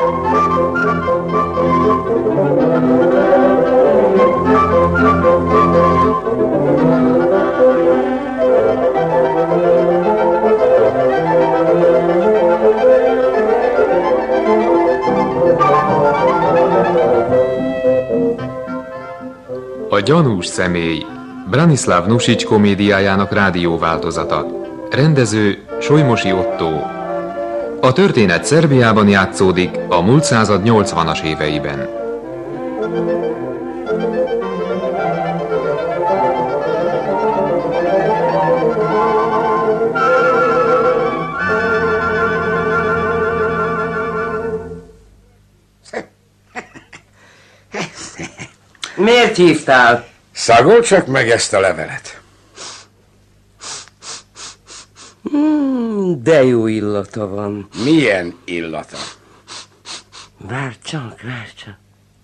A gyanús személy Branislav Nusics komédiájának rádióváltozata. Rendező Solymosi Otto. A történet Szerbiában játszódik a múlt század 80-as éveiben. Miért hívtál? Szagol csak meg ezt a levelet. Hmm, de jó illata van. Milyen illata? Várj csak, várj csak.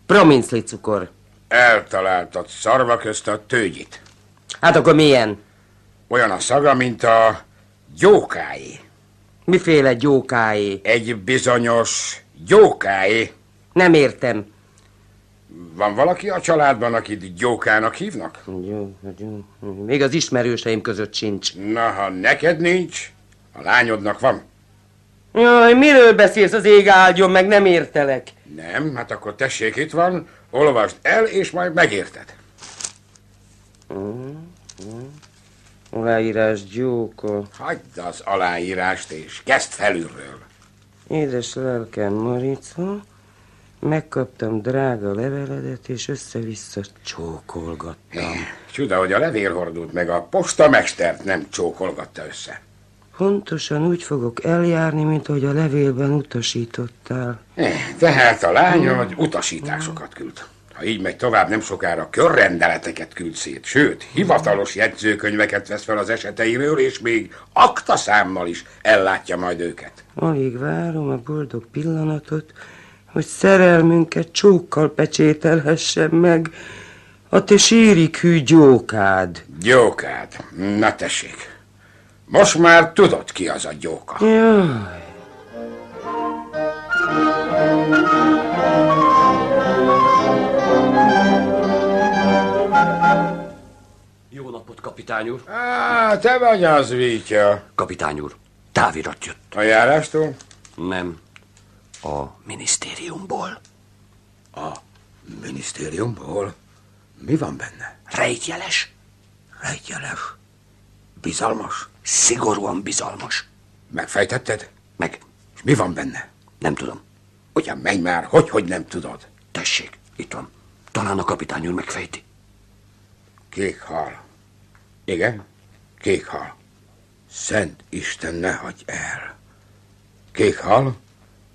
Promincli cukor. Eltaláltad szarva közt a tőgyit. Hát akkor milyen? Olyan a szaga, mint a gyókáé. Miféle gyókáé? Egy bizonyos gyókáé. Nem értem. Van valaki a családban, akit gyókának hívnak? Jó, jó. Még az ismerőseim között sincs. Na, ha neked nincs, a lányodnak van. Jaj, miről beszélsz az ég áldjon, meg nem értelek. Nem, hát akkor tessék, itt van, olvasd el, és majd megérted. Aláírás gyóka. Hagyd az aláírást, és kezd felülről. Édes lelkem, Marica, megkaptam drága leveledet, és össze-vissza csókolgattam. Csuda, hogy a levélhordót meg a postamestert nem csókolgatta össze. Pontosan úgy fogok eljárni, mint ahogy a levélben utasítottál. Eh, Tehát a lányod utasításokat küld. Ha így megy tovább, nem sokára körrendeleteket küld szét, sőt, hivatalos jegyzőkönyveket vesz fel az eseteiről, és még aktaszámmal is ellátja majd őket. Alig várom a boldog pillanatot, hogy szerelmünket csókkal pecsételhessem meg a te sírik hű gyókád. Gyókád. Na tessék. Most már tudod, ki az a gyóka. Jaj, Jó napot, kapitány úr. Á, te vagy az, Vítya. Kapitány úr, távirat jött. A járástól? Nem. A minisztériumból. A minisztériumból? Mi van benne? Rejtjeles. Rejtjeles. Bizalmas. Szigorúan bizalmas. Megfejtetted? Meg, És mi van benne? nem tudom. Ugyan menj már, hogy, hogy nem tudod. Tessék, itt van. Talán a kapitány úr megfejti. Kék hal. Igen? Kék hal. Szent Isten, ne hagyj el. Kék hal,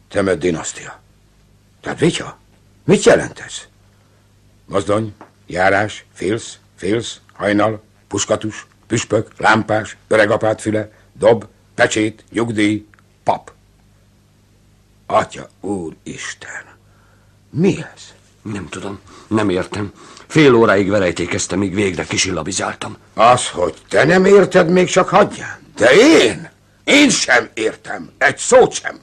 temet dinasztia. Tehát Vitya, mit jelent ez? Mozdony, járás, félsz, félsz, hajnal, puskatus, püspök, lámpás, öregapát füle, dob, pecsét, nyugdíj, pap. Atya, úr Isten, mi ez? Nem tudom, nem értem. Fél óráig verejtékeztem, míg végre kisillabizáltam. Az, hogy te nem érted, még csak hagyján. De én? Én sem értem. Egy szót sem.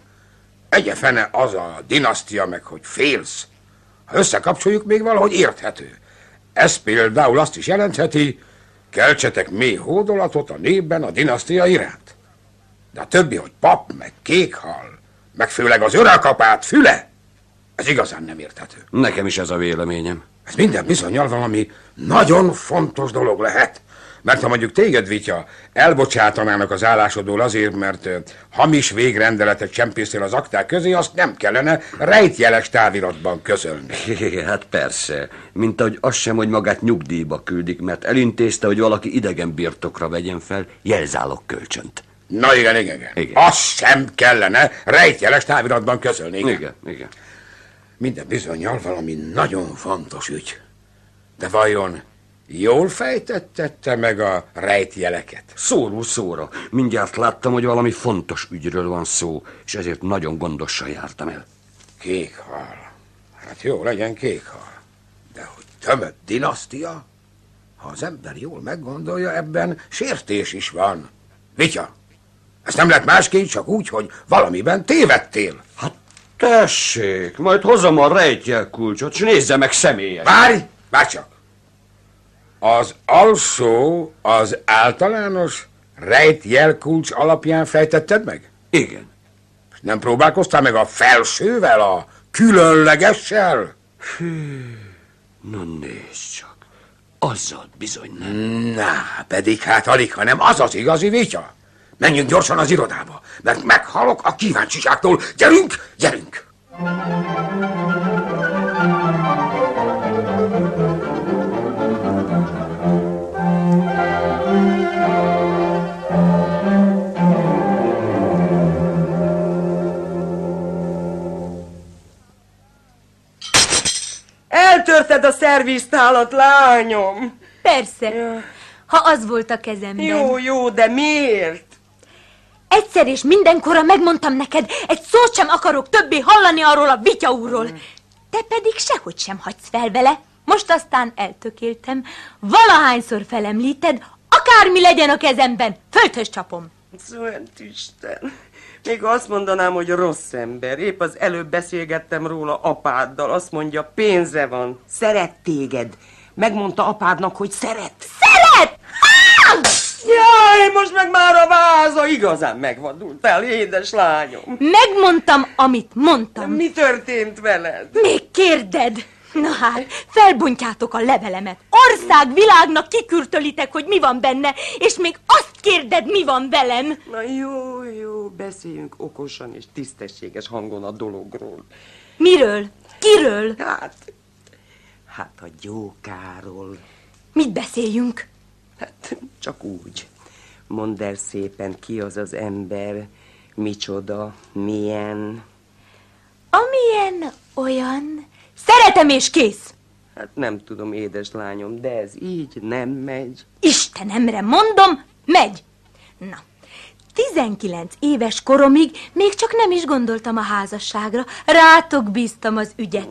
Egye fene az a dinasztia meg, hogy félsz. Ha összekapcsoljuk, még valahogy érthető. Ez például azt is jelentheti, keltsetek mély hódolatot a népben a dinasztia iránt. De a többi, hogy pap, meg kékhal, meg főleg az örakapát füle, ez igazán nem érthető. Nekem is ez a véleményem. Ez minden bizonyal valami nagyon fontos dolog lehet. Mert ha mondjuk téged, Vitya, elbocsátanának az állásodól azért, mert hamis végrendeletet csempésztél az akták közé, azt nem kellene rejtjeles táviratban közölni. Hát persze, mint ahogy az sem, hogy magát nyugdíjba küldik, mert elintézte, hogy valaki idegen birtokra vegyen fel jelzálog kölcsönt. Na igen, igen, igen. Igen. Azt sem kellene rejtjeles táviratban közölni. Igen. Igen, igen. Minden bizonyal valami nagyon fontos ügy. De vajon jól fejtettette meg a rejtjeleket? Szóról szóra. Mindjárt láttam, hogy valami fontos ügyről van szó, és ezért nagyon gondosan jártam el. Kék hal. Hát jó, legyen kék hal. De hogy tömött dinasztia? Ha az ember jól meggondolja, ebben sértés is van. Vitya, ezt nem lett másként, csak úgy, hogy valamiben tévedtél. Hát Tessék, majd hozom a rejtjel kulcsot, és nézze meg személyen. Várj, várj csak! Az alsó, az általános rejtjelkulcs alapján fejtetted meg? Igen. Nem próbálkoztál meg a felsővel, a különlegessel? Na nézd csak. Azzal bizony nem. Na, pedig hát alig, hanem az az igazi vitya. Menjünk gyorsan az irodába, mert meghalok a kíváncsiságtól. Gyerünk, gyerünk! Eltörted a szerviztálat, lányom. Persze, ha az volt a kezemben. Jó, jó, de miért? Egyszer és mindenkorra megmondtam neked, egy szót sem akarok többé hallani arról a vitya úrról. Te pedig sehogy sem hagysz fel vele. Most aztán eltökéltem. Valahányszor felemlíted, akármi legyen a kezemben, földhöz csapom. Szent Isten! Még azt mondanám, hogy rossz ember. Épp az előbb beszélgettem róla apáddal. Azt mondja, pénze van. Szeret téged. Megmondta apádnak, hogy szeret. Szeret! Jaj, most meg már a váza. Igazán megvadultál, édes lányom. Megmondtam, amit mondtam. Mi történt veled? Még kérded? Na hát, felbontjátok a levelemet. Ország világnak kikürtölitek, hogy mi van benne, és még azt kérded, mi van velem. Na jó, jó, beszéljünk okosan és tisztességes hangon a dologról. Miről? Kiről? Hát, hát a gyókáról. Mit beszéljünk? Hát, csak úgy. Mondd el szépen, ki az az ember, micsoda, milyen. Amilyen olyan. Szeretem és kész. Hát nem tudom, édes lányom, de ez így nem megy. Istenemre mondom, megy. Na, 19 éves koromig még csak nem is gondoltam a házasságra. Rátok bíztam az ügyet.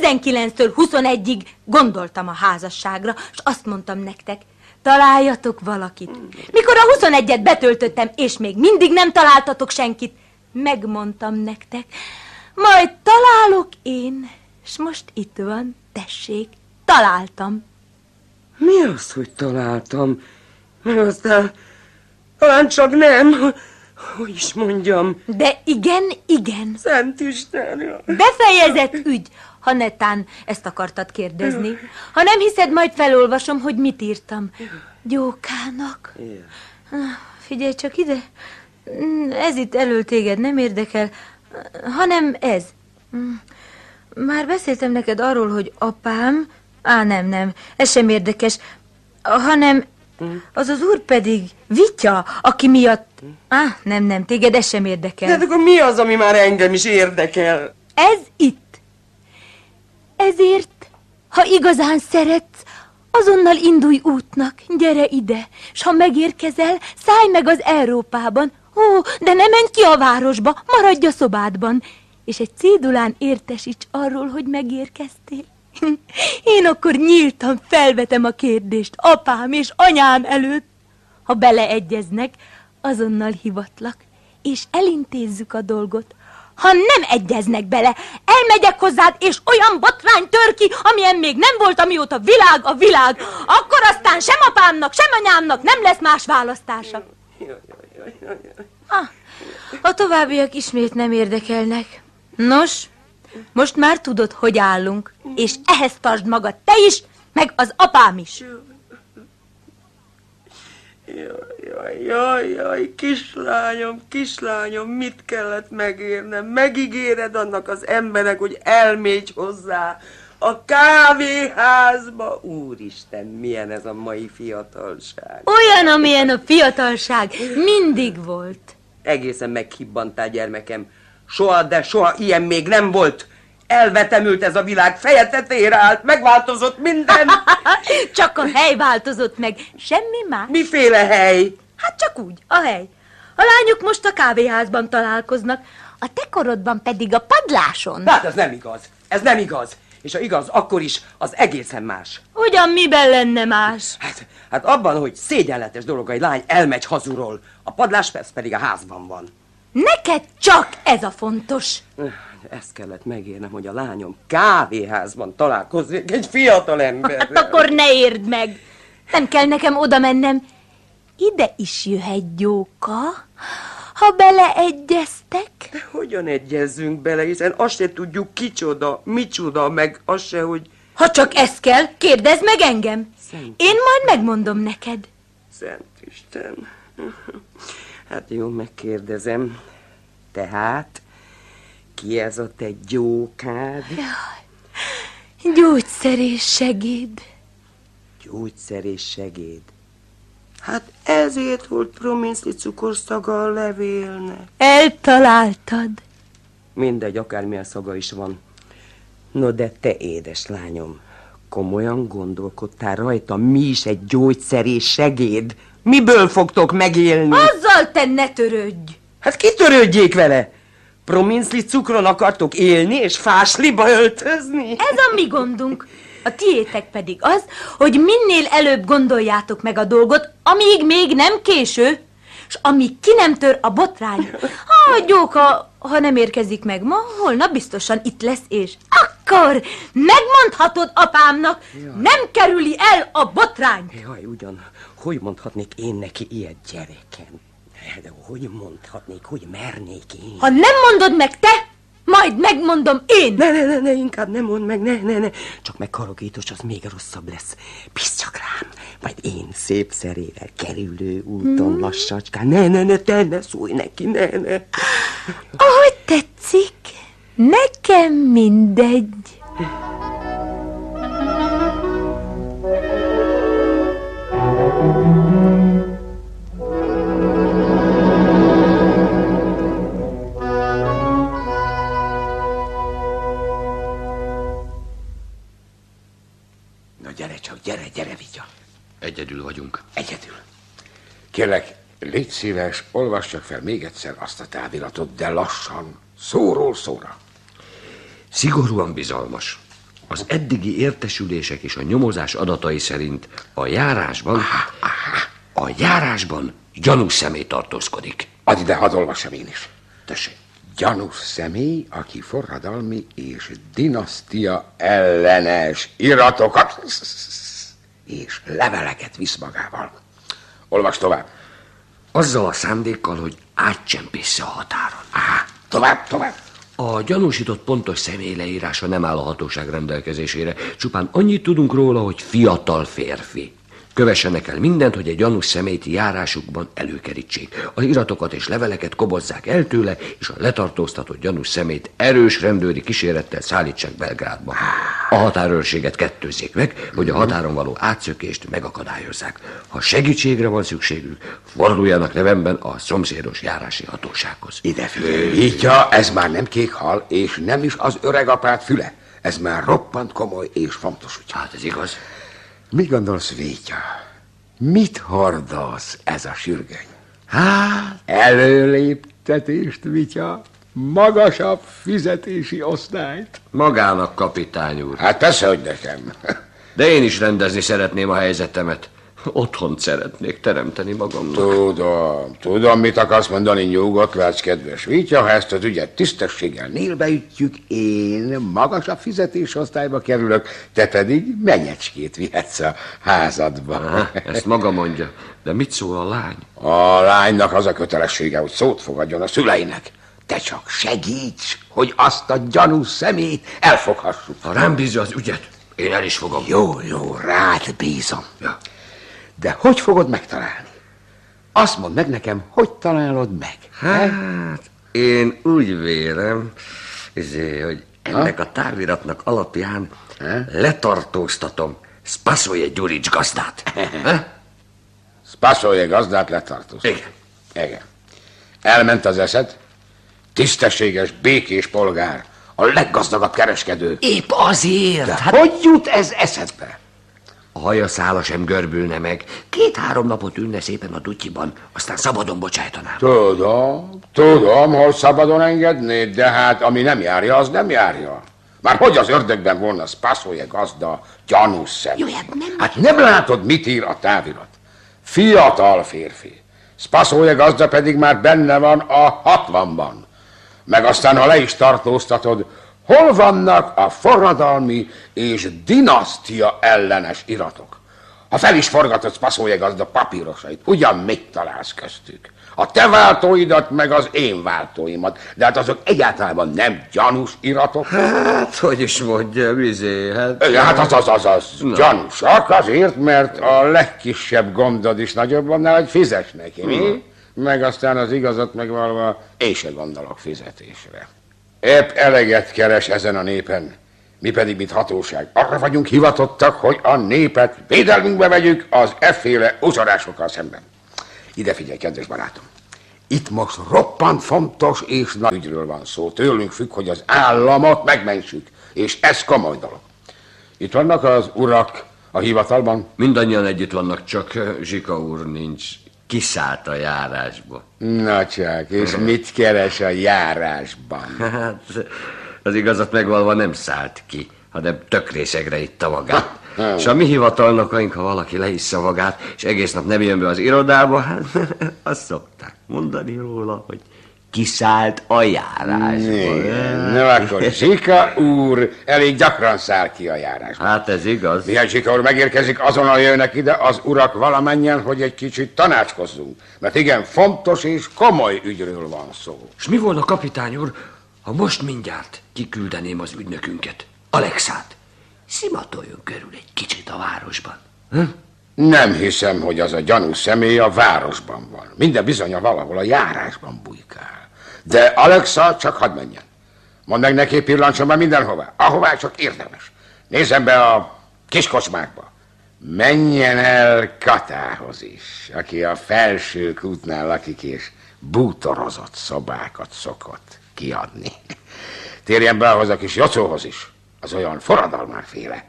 19-től 21-ig gondoltam a házasságra, és azt mondtam nektek, találjatok valakit. Mikor a 21-et betöltöttem, és még mindig nem találtatok senkit, megmondtam nektek, majd találok én, és most itt van, tessék, találtam. Mi az, hogy találtam? Meg aztán talán csak nem. Hogy is mondjam, De igen, igen. Szent Isten. Befejezett ügy, ha netán ezt akartad kérdezni. Ha nem hiszed, majd felolvasom, hogy mit írtam. Gyókának. Ah, Figyelj csak ide. Mm, Ez itt elől téged nem érdekel, hanem ez. Már beszéltem neked arról, hogy apám... Á, nem, nem, ez sem érdekes, hanem az az úr pedig Vitya, aki miatt... Á, nem, nem, téged ez sem érdekel. De hát akkor mi az, ami már engem is érdekel? Ez itt. Ezért, ha igazán szeretsz, azonnal indulj útnak, gyere ide, s ha megérkezel, szállj meg az Európában. Ó, de ne menj ki a városba, maradj a szobádban, és egy cédulán értesíts arról, hogy megérkeztél. Én akkor nyíltan felvetem a kérdést apám és anyám előtt. Ha beleegyeznek, azonnal hivatlak, és elintézzük a dolgot. Ha nem egyeznek bele, elmegyek hozzád, és olyan botrány tör ki, amilyen még nem volt, amióta világ a világ. Akkor aztán sem apámnak, sem anyámnak nem lesz más választása. Ah, a továbbiak ismét nem érdekelnek. Nos, most már tudod, hogy állunk, és ehhez tartsd magad te is, meg az apám is. Jaj, jaj, jaj, jaj, kislányom, kislányom, mit kellett megérnem? Megígéred annak az emberek, hogy elmégy hozzá a kávéházba. Úristen, milyen ez a mai fiatalság. Olyan, amilyen a fiatalság mindig volt. Egészen meghibbantál, gyermekem. Soha, de soha ilyen még nem volt. Elvetemült ez a világ, feje tetejére állt, megváltozott minden. Csak a hely változott meg, semmi más. Miféle hely? Hát csak úgy, a hely. A lányok most a kávéházban találkoznak, a te korodban pedig a padláson. Hát ez nem igaz. Ez nem igaz. És ha igaz, akkor is az egészen más. Ugyan miben lenne más? Hát, hát abban, hogy szégyenletes dolog, hogy egy lány elmegy hazulról. A padlás persze pedig a házban van. Neked csak ez a fontos. Ezt kellett megérnem, hogy a lányom kávéházban találkozik egy fiatal ember. Hát akkor ne érd meg. Nem kell nekem oda mennem. Ide is jöhet gyóka, ha beleegyeztek. De hogyan egyezzünk bele, hiszen azt se tudjuk kicsoda, micsoda, meg azt se, hogy Ha csak ez kell, kérdezd meg engem. Szent. Én majd megmondom neked. Szent Isten. Hát jó, megkérdezem. Tehát, ki ez a te gyókád? Gyógyszerés segéd. Gyógyszer és segéd. Hát ezért volt prominszli cukorszaga a levélnek. Eltaláltad. Mindegy, akármilyen szaga is van. No, de te édes lányom, komolyan gondolkodtál rajta, mi is egy gyógyszer és segéd? Miből fogtok megélni? Azzal te ne törődj. Hát kitörődjék vele! Prominszli cukron akartok élni és fásliba öltözni? Ez a mi gondunk. A tiétek pedig az, hogy minél előbb gondoljátok meg a dolgot, amíg még nem késő, és amíg ki nem tör a botrány. Ha a gyóka, ha nem érkezik meg ma, holnap biztosan itt lesz, és akkor megmondhatod apámnak, nem kerüli el a botrány. Jaj, ugyan, hogy mondhatnék én neki ilyet gyereken? De hogy mondhatnék, hogy mernék én? Ha nem mondod meg te, majd megmondom én. Ne, ne, ne, ne, inkább nem mondd meg, ne, ne, ne. Csak megkarogítos, az még rosszabb lesz. Bízz csak rám, majd én szép szerével kerülő úton hmm. lassacskán. Ne, ne, ne, te ne szólj neki, ne, ne. Ahogy tetszik, nekem mindegy. Egyedül vagyunk. Egyedül. Kérlek, légy szíves, olvass csak fel még egyszer azt a táviratot, de lassan, szóról szóra. Szigorúan bizalmas. Az eddigi értesülések és a nyomozás adatai szerint a járásban, a járásban gyanús személy tartózkodik. Add ide, hadd olvassam én is. Tessék. Gyanús személy, aki forradalmi és dinasztia ellenes iratokat és leveleket visz magával. Olvas tovább. Azzal a szándékkal, hogy átcsempésze a határon. Á, tovább, tovább. A gyanúsított pontos személy leírása nem áll a hatóság rendelkezésére. Csupán annyit tudunk róla, hogy fiatal férfi. Kövessenek el mindent, hogy egy gyanús személyt járásukban előkerítsék. Az iratokat és leveleket kobozzák el tőle, és a letartóztatott gyanús személyt erős rendőri kísérettel szállítsák Belgrádba. A határőrséget kettőzzék meg, hogy a határon való átszökést megakadályozzák. Ha segítségre van szükségük, forduljanak nevemben a szomszédos járási hatósághoz. Ide figyelj, Vitya, ez már nem kék hal, és nem is az öreg apát füle. Ez már roppant komoly és fontos ügy. Hát ez igaz. Mi gondolsz, Vitya? Mit hordoz ez a sürgeny? Hát, előléptetést, Vitya, magasabb fizetési osztályt. Magának, kapitány úr. Hát persze, hogy nekem. De én is rendezni szeretném a helyzetemet. Otthon szeretnék teremteni magamnak. Tudom, tudom, mit akarsz mondani, nyugodt látsz, kedves Vitya, ha ezt az ügyet tisztességgel nélbeütjük, én magasabb fizetési osztályba kerülök, te pedig menyecskét vihetsz a házadba. Ha, ezt maga mondja. De mit szól a lány? A lánynak az a kötelessége, hogy szót fogadjon a szüleinek. Te csak segíts, hogy azt a gyanús szemét elfoghassuk. Ha rám bízza az ügyet, én el is fogom. Jó, jó, rád bízom. Ja. De hogy fogod megtalálni? Azt mondd meg nekem, hogy találod meg. Hát, én úgy vélem, izé, hogy ennek a táviratnak alapján Ha? letartóztatom Spaszoje Gyurics gazdát. Ha? Spaszolje gazdát letartóztat. Igen. Igen. Elment az eszed, tisztességes, békés polgár, a leggazdagabb kereskedő. Épp azért. De Hát hogy jut ez eszedbe? A haja szála sem görbülne meg. Két-három napot ülne szépen a dutyiban, aztán szabadon bocsájtanám. Tudom, tudom, hogy szabadon engednéd, de hát ami nem járja, az nem járja. Már hogy az ördögben volna Spaszolje gazda gyanús szem? Jó, hát nem- Hát nem látod, mit ír a távirat? Fiatal férfi. Spaszója gazda pedig már benne van a hatvanban. Meg aztán, ha le is tartóztatod, hol vannak a forradalmi és dinasztia ellenes iratok? Ha fel is forgatod Spaszója gazda papírosait, ugyan mit találsz köztük? A te váltóidat, meg az én váltóimat. De hát azok egyáltalán nem gyanús iratok. Hát, hogy is mondja, vizé, hát... Igen, hát az, az, az, az. Gyanúsak azért, mert a legkisebb gondod is nagyobb annál, hogy fizes neki, mi? Meg aztán az igazat megvalva, én se gondolok fizetésre. Épp eleget keres ezen a népen. Mi pedig, mint hatóság, arra vagyunk hivatottak, hogy a népet védelmünkbe vegyük az efféle uzorásokkal szemben. Ide figyelj, kedves barátom! Itt most roppant fontos és nagy ügyről van szó. Tőlünk függ, hogy az államot megmentsük, és ez komoly dolog. Itt vannak az urak a hivatalban? Mindannyian együtt vannak, csak ö, Zsika úr nincs. Kiszállt a járásba. Na csak, és mit keres a járásban? Hát, az igazat megvalva nem szállt ki, hanem tök részegre itta magát. És a mi hivatalnokaink, ha valaki leissza magát, és egész nap nem jön be az irodába, hát azt szokták mondani róla, hogy kiszállt a járásba. Igen. No, akkor Zsika úr elég gyakran száll ki a járásba. Hát ez igaz. Mihály Zsika úr megérkezik, azonnal jönnek ide az urak valamennyien, hogy egy kicsit tanácskozzunk. Mert igen, fontos és komoly ügyről van szó. És mi volna, kapitány úr, ha most mindjárt kiküldeném az ügynökünket, Alexát? Szimatoljon körül egy kicsit a városban. Hm? Nem hiszem, hogy az a gyanú személy a városban van. Minden bizony valahol a járásban bujkál. De Alexa csak hadd menjen. Mondd meg neki, pillantson be mindenhová, ahová csak érdemes. Nézzen be a kiskocsmákba. Menjen el Katához is, aki a felső kútnál lakik, és bútorozott szobákat szokott kiadni. Térjen be ahhoz a kis jocóhoz is, az olyan forradalmárféle.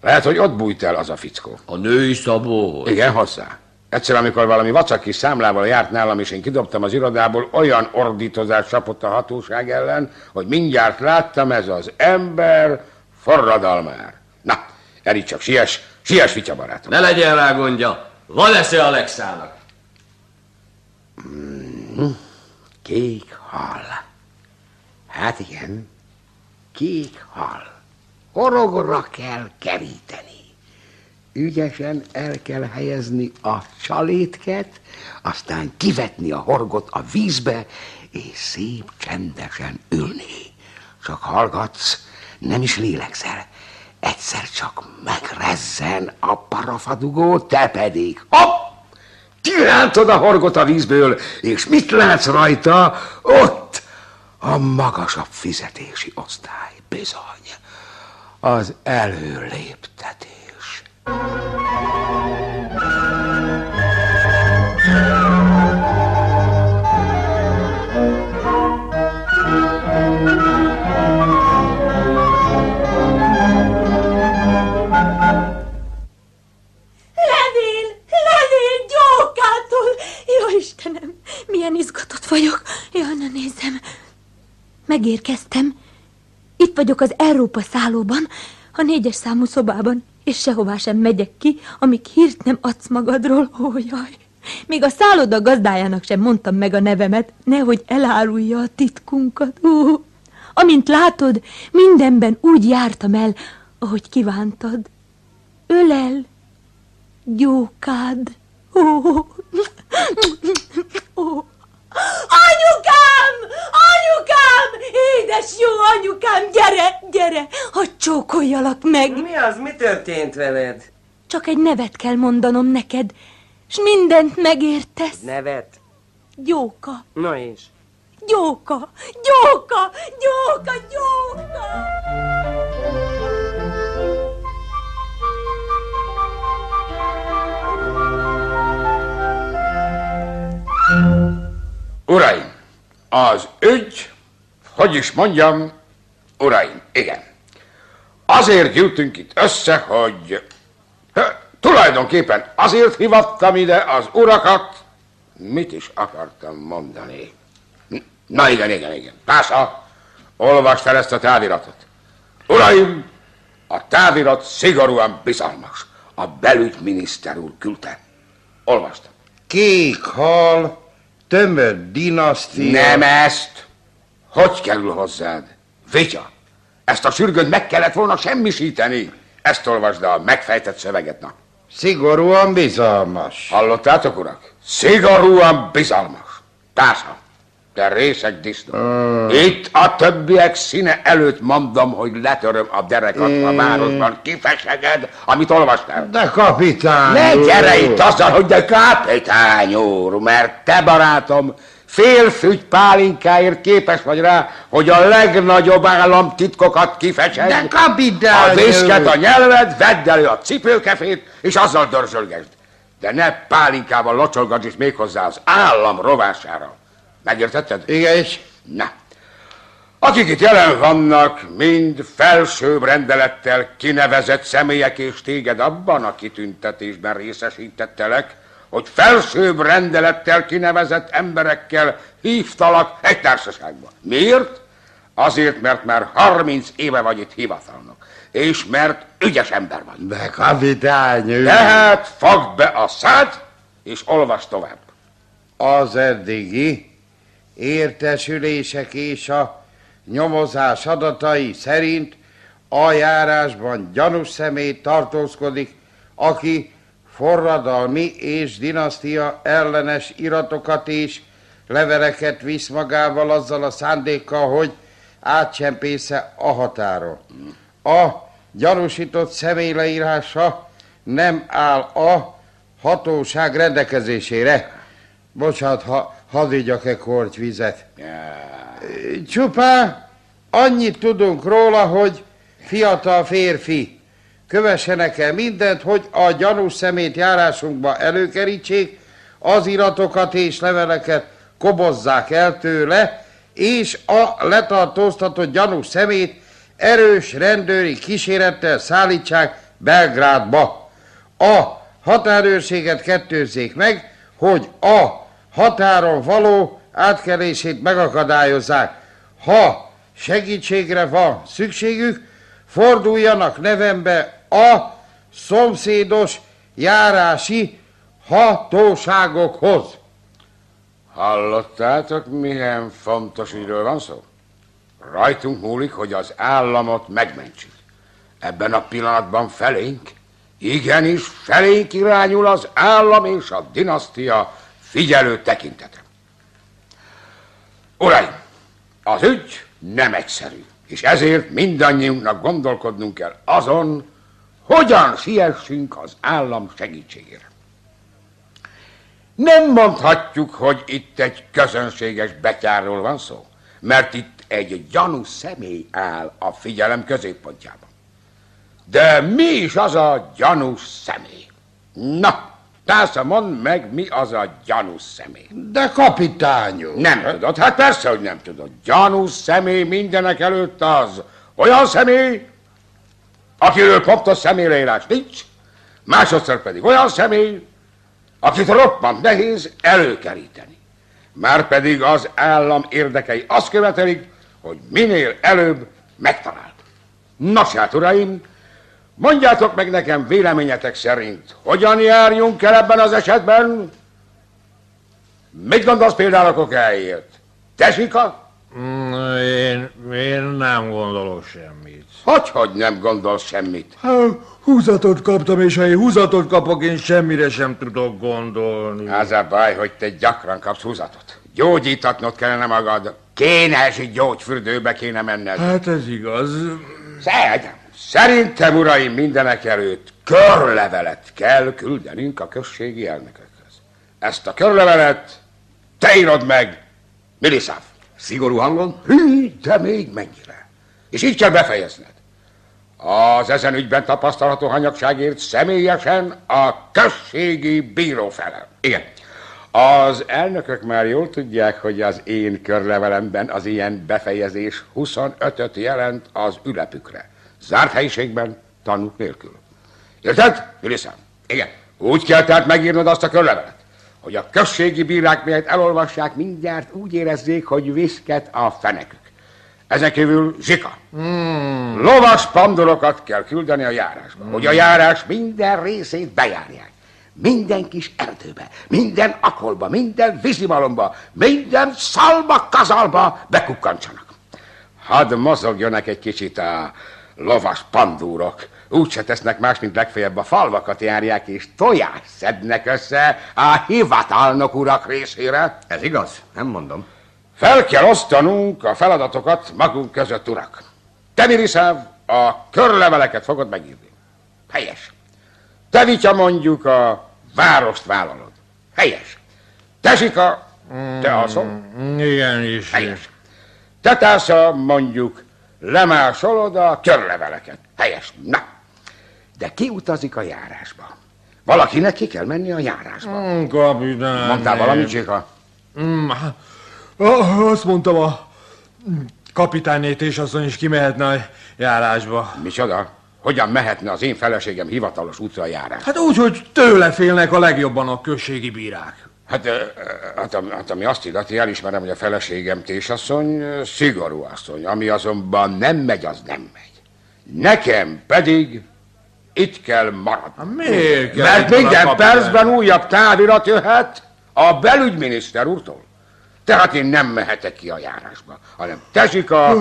Lehet, hogy ott bújt el az a fickó. A női szabóhoz. Igen, hozzá. Egyszer, amikor valami vacak kis számlával járt nálam, és én kidobtam az irodából, olyan ordítozás csapott a hatóság ellen, hogy mindjárt láttam, ez az ember forradalmár. Na, Eri csak siess, siess, fitya barátom. Ne legyen rá gondja. Van lesz-e Alexának? Kék hal. Hát igen, kék hal. Horogra kell keríteni. Ügyesen el kell helyezni a csalétket, aztán kivetni a horgot a vízbe, és szép csendesen ülni. Csak hallgatsz, nem is lélegzel. Egyszer csak megrezzen a parafadugó, te pedig hopp! Kirántod a horgot a vízből, és mit látsz rajta? Ott a magasabb fizetési osztály, bizony. Az előléptetés. Megérkeztem. Itt vagyok az Európa szállóban, a négyes számú szobában, és sehová sem megyek ki, amíg hírt nem adsz magadról. Ó, jaj! Még a szálloda gazdájának sem mondtam meg a nevemet, nehogy elárulja a titkunkat. Ó, amint látod, mindenben úgy jártam el, ahogy kívántad. Ölel, gyókád. Ó, ó. Anyukám! Anyukám! Édes jó anyukám, gyere, gyere, hogy csókoljalak meg. Mi az? Mi történt veled? Csak egy nevet kell mondanom neked, s mindent megértesz. Nevet? Gyóka, Na és? gyóka, gyóka, gyóka, gyóka. Hogy is mondjam, uraim, igen. Azért gyűltünk itt össze, hogy tulajdonképpen azért hivattam ide az urakat, mit is akartam mondani. Na igen, igen, igen. Társa, olvasd fel ezt a táviratot. Uraim, a távirat szigorúan bizalmas. A belügyminiszter úr küldte. Olvastam. Kék hal, tömött dinasztia. Nem ezt! Hogy kerül hozzád? Vitya, ezt a sürgönt meg kellett volna semmisíteni. Ezt olvasd a megfejtett szöveget, na. Szigorúan bizalmas. Hallottátok, urak? Szigorúan bizalmas. Társa, te részeg disznó. Hmm. Itt a többiek színe előtt mondom, hogy letöröm a derekat Hmm. a városban. Kifeseged, amit olvastál. De kapitány Ne úr. gyere itt azzal, hogy de kapitány úr, mert te barátom fél fügy pálinkáért képes vagy rá, hogy a legnagyobb államtitkokat kifesed. De kapitány A diszket, úr. a nyelved, vedd elő a cipőkefét, és azzal dörzsölgesd. De ne pálinkával locsolgass is méghozzá az állam rovására. Megértetted? Igen, és Na, akik itt jelen vannak, mind felsőbb rendelettel kinevezett személyek, és téged abban a kitüntetésben részesítettelek, hogy felsőbb rendelettel kinevezett emberekkel hívtalak egy társaságba. Miért? Azért, mert már 30 éve vagy itt hivatalnok, és mert ügyes ember vagy. de kapitány úr. Tehát fogd be a szád, és olvas tovább. Az eddigi értesülések és a nyomozás adatai szerint a járásban gyanús személy tartózkodik, aki forradalmi és dinasztia ellenes iratokat és leveleket visz magával azzal a szándékkal, hogy átcsempésze a határon. A gyanúsított személy leírása nem áll a hatóság rendelkezésére. Bocsánat, ha hadd igyak egy korty vizet. Csupán annyit tudunk róla, hogy fiatal férfi. Kövessenek el mindent, hogy a gyanús szemét járásunkba előkerítsék, az iratokat és leveleket kobozzák el tőle, és a letartóztatott gyanús szemét erős rendőri kísérettel szállítsák Belgrádba. A határőrséget kettőzzék meg, hogy a határon való átkelését megakadályozzák. Ha segítségre van szükségük, forduljanak nevembe a szomszédos járási hatóságokhoz. Hallottátok, milyen fontos ügyről van szó? Rajtunk múlik, hogy az államot megmentsük. Ebben a pillanatban felénk, igenis felénk irányul az állam és a dinasztia figyelő tekintete. Uraim, az ügy nem egyszerű, és ezért mindannyiunknak gondolkodnunk kell azon, hogyan siessünk az állam segítségére. Nem mondhatjuk, hogy itt egy közönséges betyárról van szó, mert itt egy gyanús személy áll a figyelem középpontjában. De mi is az a gyanús személy? Na, Tásza, mondd meg, mi az a gyanús személy. De kapitány úr. Nem tudod? Hát persze, hogy nem tudod. Gyanús személy mindenek előtt az. Olyan személy, akiről pontos személyleírás nincs, másodszor pedig olyan személy, akit roppant nehéz előkeríteni. Márpedig az állam érdekei azt követelik, hogy minél előbb megtaláld. Nos hát, uraim, mondjátok meg nekem véleményetek szerint, hogyan járjunk el ebben az esetben? Mit gondolsz például a kokáért? Mm, Én, én nem gondolok semmit. Hogy, hogy nem gondolsz semmit? Hát, húzatot kaptam, és ha én húzatot kapok, én semmire sem tudok gondolni. Az a baj, hogy te gyakran kapsz húzatot. Gyógyítatnod kellene magad. Kénes gyógyfürdőbe kéne menned. Hát ez igaz. Szed! Szerintem, uraim, mindenek előtt körlevelet kell küldenünk a községi elnökökhöz. Ezt a körlevelet te írod meg, Miliszáv. Szigorú hangon? Hű, de még mennyire. És így kell befejezned. Az ezen ügyben tapasztalható hanyagságért személyesen a községi bíró felel. Igen. Az elnökök már jól tudják, hogy az én körlevelemben az ilyen befejezés 25-öt jelent az ülepükre. Zárt helyiségben, tanúk nélkül. Érted, Üliszám? Igen. Úgy kell tehát megírnod azt a körlevelet, hogy a községi bírák miért elolvassák, mindjárt úgy érezzék, hogy viszket a fenekük. Ezen kívül zsika. Hmm. Lovas pandorokat kell küldeni a járásba, hogy a járás minden részét bejárják. minden kis erdőbe, minden akolba, minden vízimalomba, minden szalma kazalba bekukkancsanak. Hadd mozogjanak egy kicsit a lovas pandúrok. Úgy se tesznek más, mint legfeljebb a falvakat járják, és tojás szednek össze a hivatalnok urak részére. Ez igaz? Nem mondom. Fel kell osztanunk a feladatokat magunk között, urak. Te, Miriszáv, a körleveleket fogod megírni. Helyes. Te, Vitya, mondjuk a várost vállalod. Helyes. Te, Zsika, te alszol. Igen is. Helyes. Te, Tásza, mondjuk lemásolod a körleveleket. Helyes. Na, de ki utazik a járásba? Valakinek ki kell menni a járásba. Mm, Kapitány. Mondtál valamit, Zsika? Mm, ah, azt mondtam a kapitánynét és asszony is kimehetne a járásba. Micsoda? Hogyan mehetne az én feleségem hivatalos útra járás? Hát úgy, hogy tőle félnek a legjobban a községi bírák. Hát, hát, hát ami azt illeti, elismerem, hogy a feleségem tésasszony szigorú asszony, ami azonban nem megy, az nem megy. Nekem pedig itt kell maradni. Miért kell Mert minden percben újabb távirat jöhet a belügyminiszter úrtól. Tehát én nem mehetek ki a járásba, hanem Tezsika,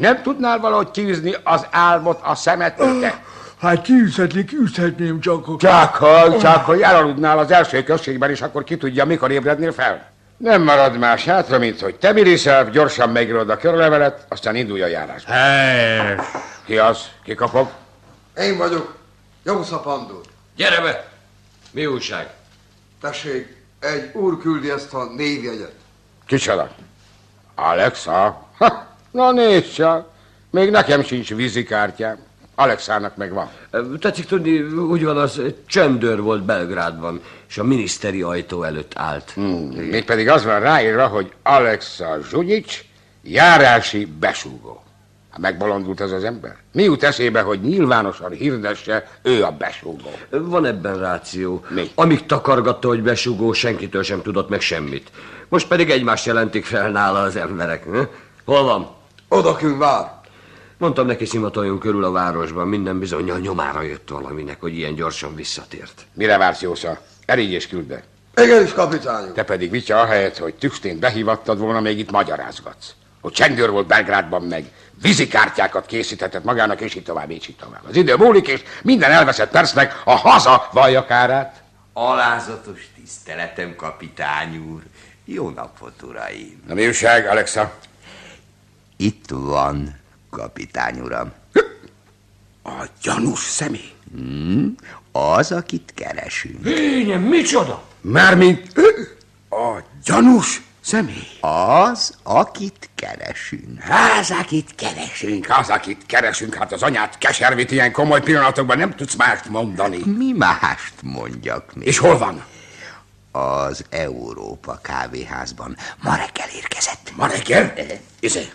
nem tudnál valahogy kiűzni az álmot a szemettől, te? Hát kiűzhetni, kiűzhetném csak. a- Csak hogy, csak hogy elaludnál az első községben, és akkor ki tudja, mikor ébrednél fel. Nem marad más hátra, mint hogy te Miriszelv gyorsan megírod a körlevelet, aztán indulj a járásba. Helyes. Ki az? Ki kapok? Én vagyok, Jósza Pandúr. Gyere be! Mi újság? Tessék, egy úr küldi ezt a névjegyet. Kicsoda? Alexa? Ha, na nézd csak, még nekem sincs vízikártyám. Alexának meg van. Tetszik tudni, úgy van, az csendőr volt Belgrádban, és a miniszteri ajtó előtt állt. Hmm, mégpedig az van ráírva, hogy Alexa Zsugyics járási besúgó. Hát megbolondult ez az ember? Mi jut eszébe, hogy nyilvánosan hirdesse, ő a besúgó? Van ebben ráció. Mi? Amíg takargatta, hogy besugó, senkitől sem tudott meg semmit. Most pedig egymást jelentik fel nála az emberek. hm? Hol van? Odakünk vár. Mondtam neki, szimatoljon körül a városban, minden bizonyal nyomára jött valaminek, hogy ilyen gyorsan visszatért. Mire vársz, Jósza? Erígy és küld be. Igenis, kapitányunk. Te pedig, Vitya, ahelyett, hogy tükstént behívattad volna, még itt magyarázgatsz. Hogy csendőr volt Belgrádban meg, vízikártyákat készíthetett magának, és így tovább, és így tovább. Az idő múlik, és minden elveszett percnek a haza vallja kárát. Alázatos tiszteletem, kapitány úr. Jó napot, uraim. Na mi újság, Alexa? Itt van, kapitány uram. A gyanús személy. Hmm, az, akit keresünk. Lényem, micsoda? Mármint a gyanús személy. Az, akit keresünk. Az, akit keresünk, az, akit keresünk, hát az anyát keservít ilyen komoly pillanatokban nem tudsz mást mondani. Mi mást mondjak még? És hol van? Az Európa kávéházban. Ma reggel érkezett. Ma reggel? Izé,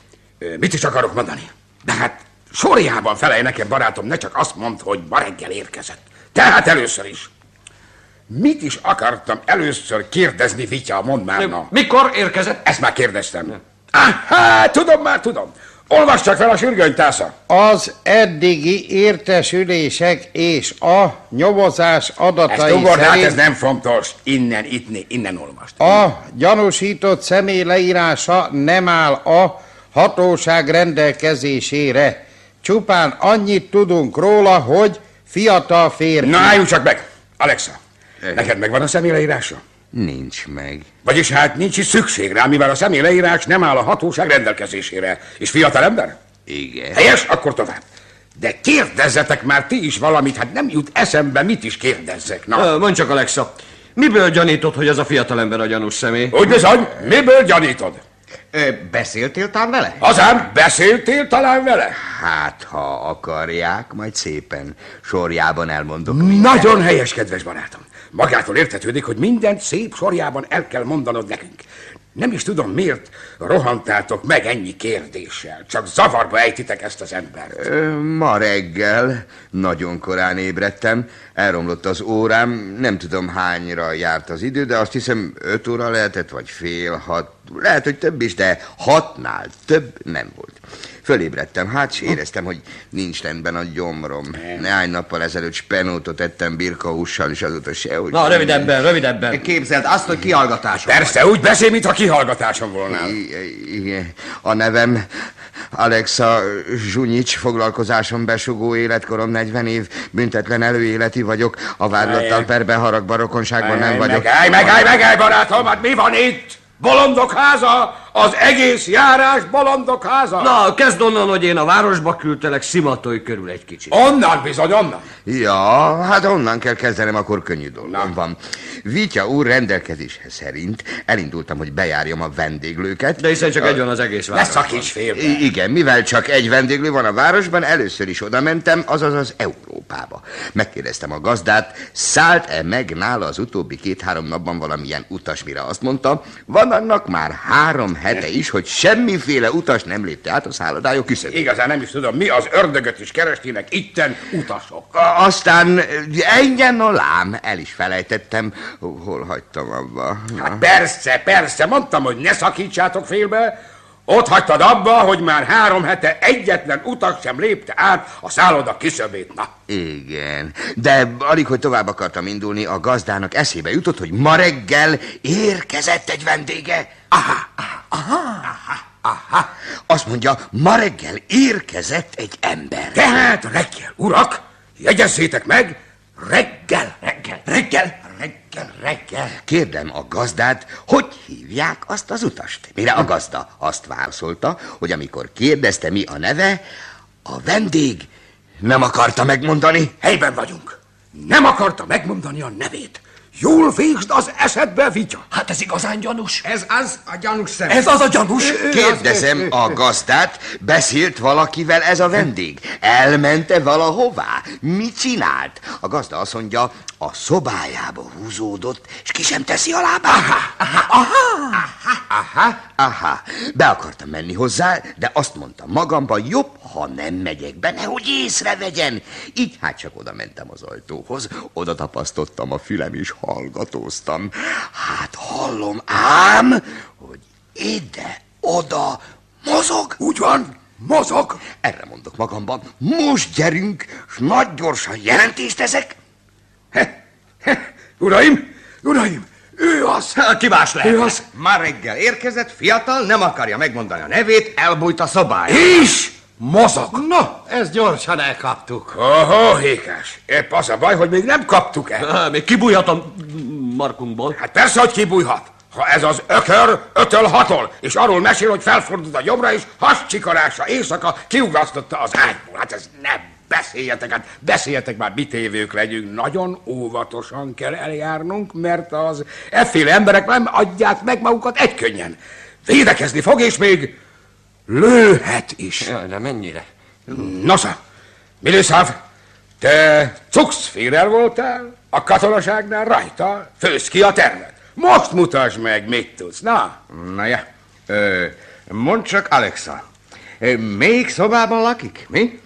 mit is akarok mondani? De hát sorjában felej nekem, barátom, ne csak azt mondd, hogy ma reggel érkezett. Tehát először is. Mit is akartam először kérdezni, Vitya, mondd már, na. Mikor érkezett? Ezt már kérdeztem. Aha, tudom már, tudom. Olvasd csak fel a sürgőnytásza. Az eddigi értesülések és a nyomozás Ezt adatai ugord, hát ez szerint nem fontos. Innen, itt, innen olvast. a gyanúsított személy leírása nem áll a hatóság rendelkezésére. Csupán annyit tudunk róla, hogy fiatal férfi. Na, álljunk csak meg! Alexa, neked megvan a személyleírása? Nincs meg. Vagyis hát nincs is szükség rá, mivel a személyleírás nem áll a hatóság rendelkezésére. És fiatal ember? Igen. Helyes? Akkor tovább. De kérdezzetek már ti is valamit, hát nem jut eszembe, mit is kérdezzek. Na, Ö, Mondd csak, Alexa, miből gyanítod, hogy ez a fiatalember a gyanús személy? úgy bizony, miből gyanítod? Ö, beszéltél tán vele? Azán beszéltél talán vele? Hát, ha akarják, majd szépen sorjában elmondok. Nagyon helyes, kedves barátom. Magától értetődik, hogy mindent szép sorjában el kell mondanod nekünk. Nem is tudom, miért rohantátok meg ennyi kérdéssel. Csak zavarba ejtitek ezt az embert. Ö, ma reggel nagyon korán ébredtem, elromlott az órám, nem tudom hányra járt az idő, de azt hiszem öt óra lehetett, vagy fél hat, lehet, hogy több is, de hatnál több nem volt. Fölébredtem, hát s éreztem, hogy nincs rendben a gyomrom. Néhány nappal ezelőtt spenótot ettem birkahússal, és azóta sehogy. Na, rövidebben, rövidebben. Képzeld azt, hogy kihallgatáson Persze, úgy beszél, mintha kihallgatáson volnál. I- Igen, a nevem Alexa Zsunyics, foglalkozásom besugó életkorom 40 év, büntetlen előéleti vagyok, a vádlattal perbe haragba rokonságban nem vagyok. Megállj, megállj, megállj, barátom, hát mi van itt? Bolondok háza? Az egész járás bolondok háza? Na, kezd onnan, hogy én a városba küldtelek Szimatolj körül egy kicsit. Onnan bizony, onnan. Ja, hát onnan kell kezdenem, akkor könnyű dolgom van. Vitya úr rendelkezése szerint elindultam, hogy bejárjam a vendéglőket. De hiszen csak egy van az egész Ne város. szakíts félbe. Igen, mivel csak egy vendéglő van a városban, először is oda mentem, azaz az Európába. Megkérdeztem a gazdát, szállt-e meg nála az utóbbi két-három napban valamilyen utas, mire azt mondta, van annak már három hete is, hogy semmiféle utas nem lépte át a szállodája küszöbét. Igazán nem is tudom, mi az ördögöt is kerestének itten utasok. A- Aztán engyen a lám, el is felejtettem, hol hagytam abba. Hát persze, persze, mondtam, hogy ne szakítsátok félbe. Ott hagytad abba, hogy már három hete egyetlen utas sem lépte át a szálloda küszöbét. Na, Igen, de alig, hogy tovább akartam indulni, a gazdának eszébe jutott, hogy ma reggel érkezett egy vendége. Aha, aha, aha, aha. Azt mondja, ma reggel érkezett egy ember. tehát reggel, urak, jegyezzétek meg, reggel, reggel, reggel, reggel, reggel. Kérdem a gazdát, hogy hívják azt az utast? Mire a gazda azt válaszolta, hogy amikor kérdezte, mi a neve, a vendég nem akarta megmondani. Helyben vagyunk. Nem akarta megmondani a nevét. Jól végzd az eszedbe, Vitya. Hát ez igazán gyanús. Ez az a gyanús szem. Ez az a gyanús. Kérdezem a gazdát, beszélt valakivel ez a vendég? Elmente valahová? Mit csinált? A gazda azt mondja, a szobájába húzódott, és ki sem teszi a lábát. Aha, aha, aha, aha. Be akartam menni hozzá, de azt mondtam magamban, jobb, ha nem megyek be, nehogy észrevegyen. Így hát csak oda mentem az ajtóhoz, oda tapasztottam a fülem, és hallgatóztam. Hát hallom ám, hogy ide, oda, mozog. Úgy van, mozog. Erre mondok magamban, most gyerünk, s nagy gyorsan jelentést ezek. Uraim, uraim, ő az. Ki más lehet? Ő az. Ma reggel érkezett, fiatal, nem akarja megmondani a nevét, elbújt a szobája. És mozog. Na, ezt gyorsan elkaptuk. Oho, hékás. Épp az a baj, hogy még nem kaptuk el. Ah, Még kibújhat a markunkból. Hát persze, hogy kibújhat. Ha ez az ökör ötöl hatol, és arról mesél, hogy felfordult a jobbra, és hascsikarása éjszaka kiugasztotta az ágyból. Hát ez nem beszéljetek, hát beszéljetek már, mit évők legyünk. Nagyon óvatosan kell eljárnunk, mert az efféle emberek nem adják meg magukat egykönnyen. Védekezni fog, és még lőhet is. Jaj, de mennyire? Nosza, Miliszáv, te cukszférer voltál? A katonaságnál rajta? Főz ki a tervet. Most mutasd meg, mit tudsz. Na, Na ja, ö, mondd csak, Alexa, melyik szobában lakik, mi?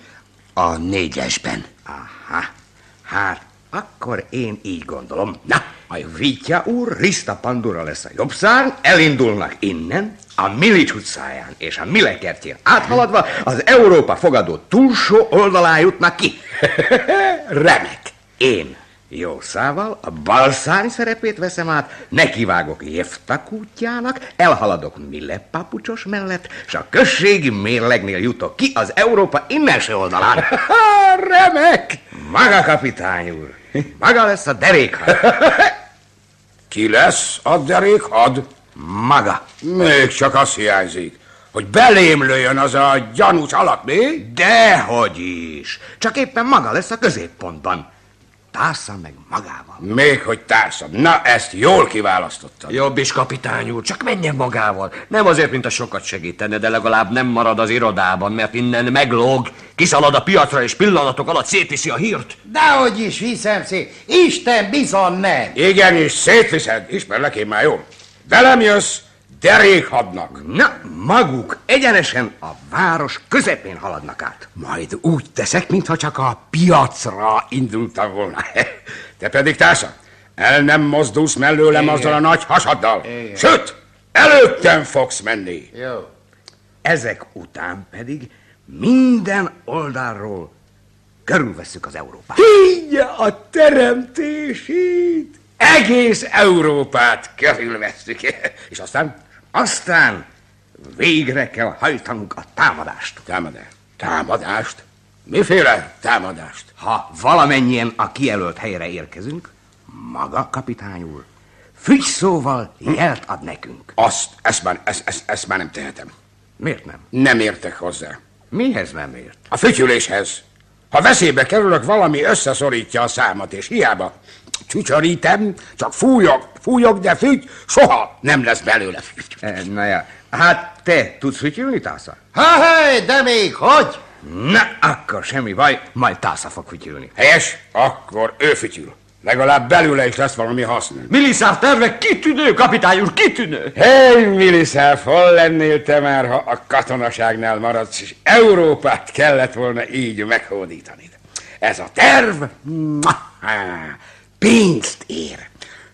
A négyesben. Aha, hát akkor én így gondolom. Na, a Vitya úr Rista Pandura lesz a jobb szárny, elindulnak innen, a Milics utcáján és a Milekertjén áthaladva az Európa fogadó túlsó oldalán jutnak ki. remek. Én jószával a bal szárny szerepét veszem át, nekivágok Jeftak útjának, elhaladok Mille papucsos mellett, és a községi mérlegnél jutok ki az Európa innenső oldalán. Remek. Maga kapitány úr, maga lesz a derékhad. Ki lesz a derékhad? Maga. Még csak az hiányzik, hogy belém lőjön az a gyanús alak, mi? Dehogy is. Csak éppen maga lesz a középpontban. Társza meg magával. Még hogy társam. Na, ezt jól kiválasztottad. Jobb is, kapitány úr, csak menjen magával. Nem azért, mint a sokat segítene, de legalább nem marad az irodában, mert innen meglóg, kiszalad a piacra, és pillanatok alatt szétviszi a hírt. Dehogy is hiszem szép. Isten bizony nem. Igenis, szétviszed. Ismerlek én már jól. Velem jössz derékhadnak. Na, maguk egyenesen a város közepén haladnak át. Majd úgy teszek, mintha csak a piacra indultam volna. Te pedig, társam, el nem mozdulsz mellőlem azzal a nagy hasaddal. Sőt, előttem fogsz menni. Jó. Ezek után pedig minden oldalról körülvesszük az Európát. Higgye a teremtését! Egész Európát körülvesszük. És aztán? Aztán végre kell hajtanunk a támadást. Támadást? Támadást? Miféle támadást? Ha valamennyien a kijelölt helyre érkezünk, maga, kapitány úr, fügy szóval jelt ad nekünk. Azt, ezt már, ezt, ezt, ezt már nem tehetem. Miért nem? Nem értek hozzá. Mihez nem ért? A fütyüléshez. Ha veszélybe kerülök, valami összeszorítja a számat, és hiába csücsörítem, csak fújok, fújok, de fügy, soha nem lesz belőle fügy. E, na ja, hát te tudsz fütyülni, Tásza? Ha, hely, de még hogy? Na, akkor semmi baj, majd Tásza fog fütyülni. Helyes? Akkor ő fütyül. Legalább belőle is lesz valami haszna. Milliszáv terve kitűnő, kapitány úr, kitűnő! Hely, Milliszáv, hol lennél te már, ha a katonaságnál maradsz, és Európát kellett volna így meghódítani. Ez a terv pénzt ér.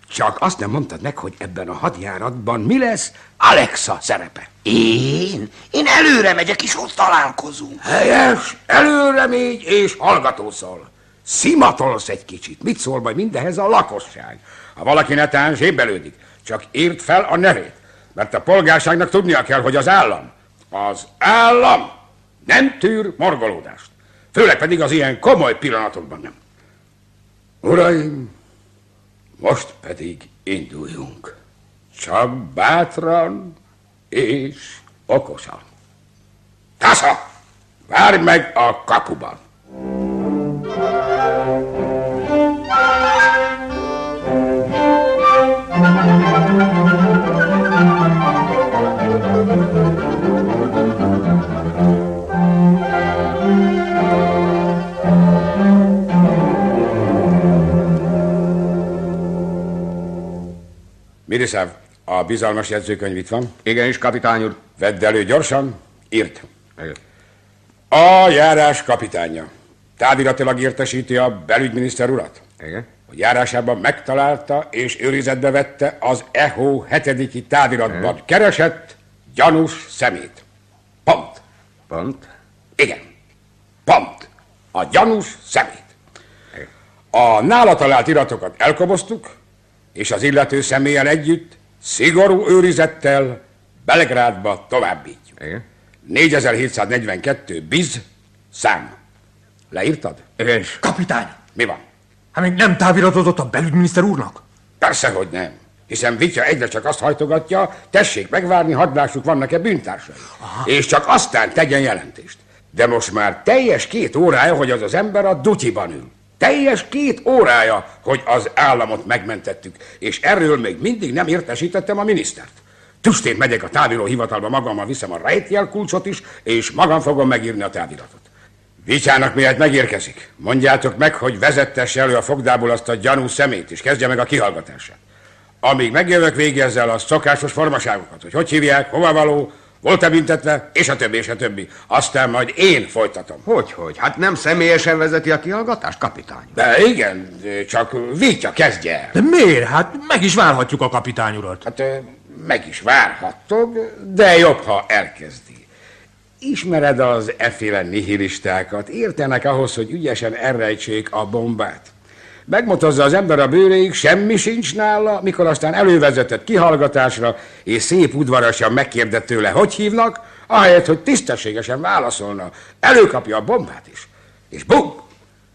Csak azt nem mondtad meg, hogy ebben a hadjáratban mi lesz Alexa szerepe. Én? Én előre megyek, és ott találkozunk. Helyes, előre mégy, és hallgatószol. Szimatolsz egy kicsit. Mit szól majd mindehez a lakosság? Ha valaki netán zsébelődik, csak írd fel a nevét. Mert a polgárságnak tudnia kell, hogy az állam, az állam nem tűr morgolódást. Főleg pedig az ilyen komoly pillanatokban nem. Uraim, most pedig induljunk. Csak bátran és okosan. Tásza, várj meg a kapuban. Miriszáv, a bizalmas jegyzőkönyv itt van. Igenis, kapitány úr. Vedd elő gyorsan, írd. A járás kapitánya táviratilag értesíti a belügyminiszter urat, Igen. hogy járásában megtalálta és őrizetbe vette az EHO hetediki táviratban Igen. keresett gyanús szemét. Pont. Pont. Igen. Pont. A gyanús szemét. A nála talált iratokat elkoboztuk, és az illető személyen együtt szigorú őrizettel Belgrádba továbbítjuk. Igen. 4742 biz szám. Leírtad? Igen. Kapitány, Mi van? hát még nem táviratozott a belügyminiszter úrnak? Persze, hogy nem. Hiszen Vitya egyre csak azt hajtogatja, tessék megvárni, hadlásuk vannak-e bűntársai. És csak aztán tegyen jelentést. De most már teljes két órája, hogy az az ember a dutyiban ül. Teljes két órája, hogy az államot megmentettük, és erről még mindig nem értesítettem a minisztert. Tüstén megyek a táviró hivatalba, magammal viszem a rejtjel kulcsot is, és magam fogom megírni a táviratot. Vityának miért megérkezik? Mondjátok meg, hogy vezettesse elő a fogdából azt a gyanú szemét, és kezdje meg a kihallgatását. Amíg megjövök, végezze el a szokásos formaságokat, hogy hogy hívják, hova való, volt-e büntetve, és a többi, és a többi. Aztán majd én folytatom. Hogy, hogy? Hát nem személyesen vezeti a kihallgatást, kapitány? De igen, csak Vitya kezdje el. De miért? Hát meg is várhatjuk a kapitány urat. Hát meg is várhattok, de jobb, ha elkezdi. Ismered az efféle nihilistákat, értenek ahhoz, hogy ügyesen elrejtsék a bombát. Megmotozza az ember a bőréig, semmi sincs nála, mikor aztán elővezetett kihallgatásra, és szép udvarasan megkérdett tőle, hogy hívnak, ahelyett, hogy tisztességesen válaszolna, előkapja a bombát is. És bum!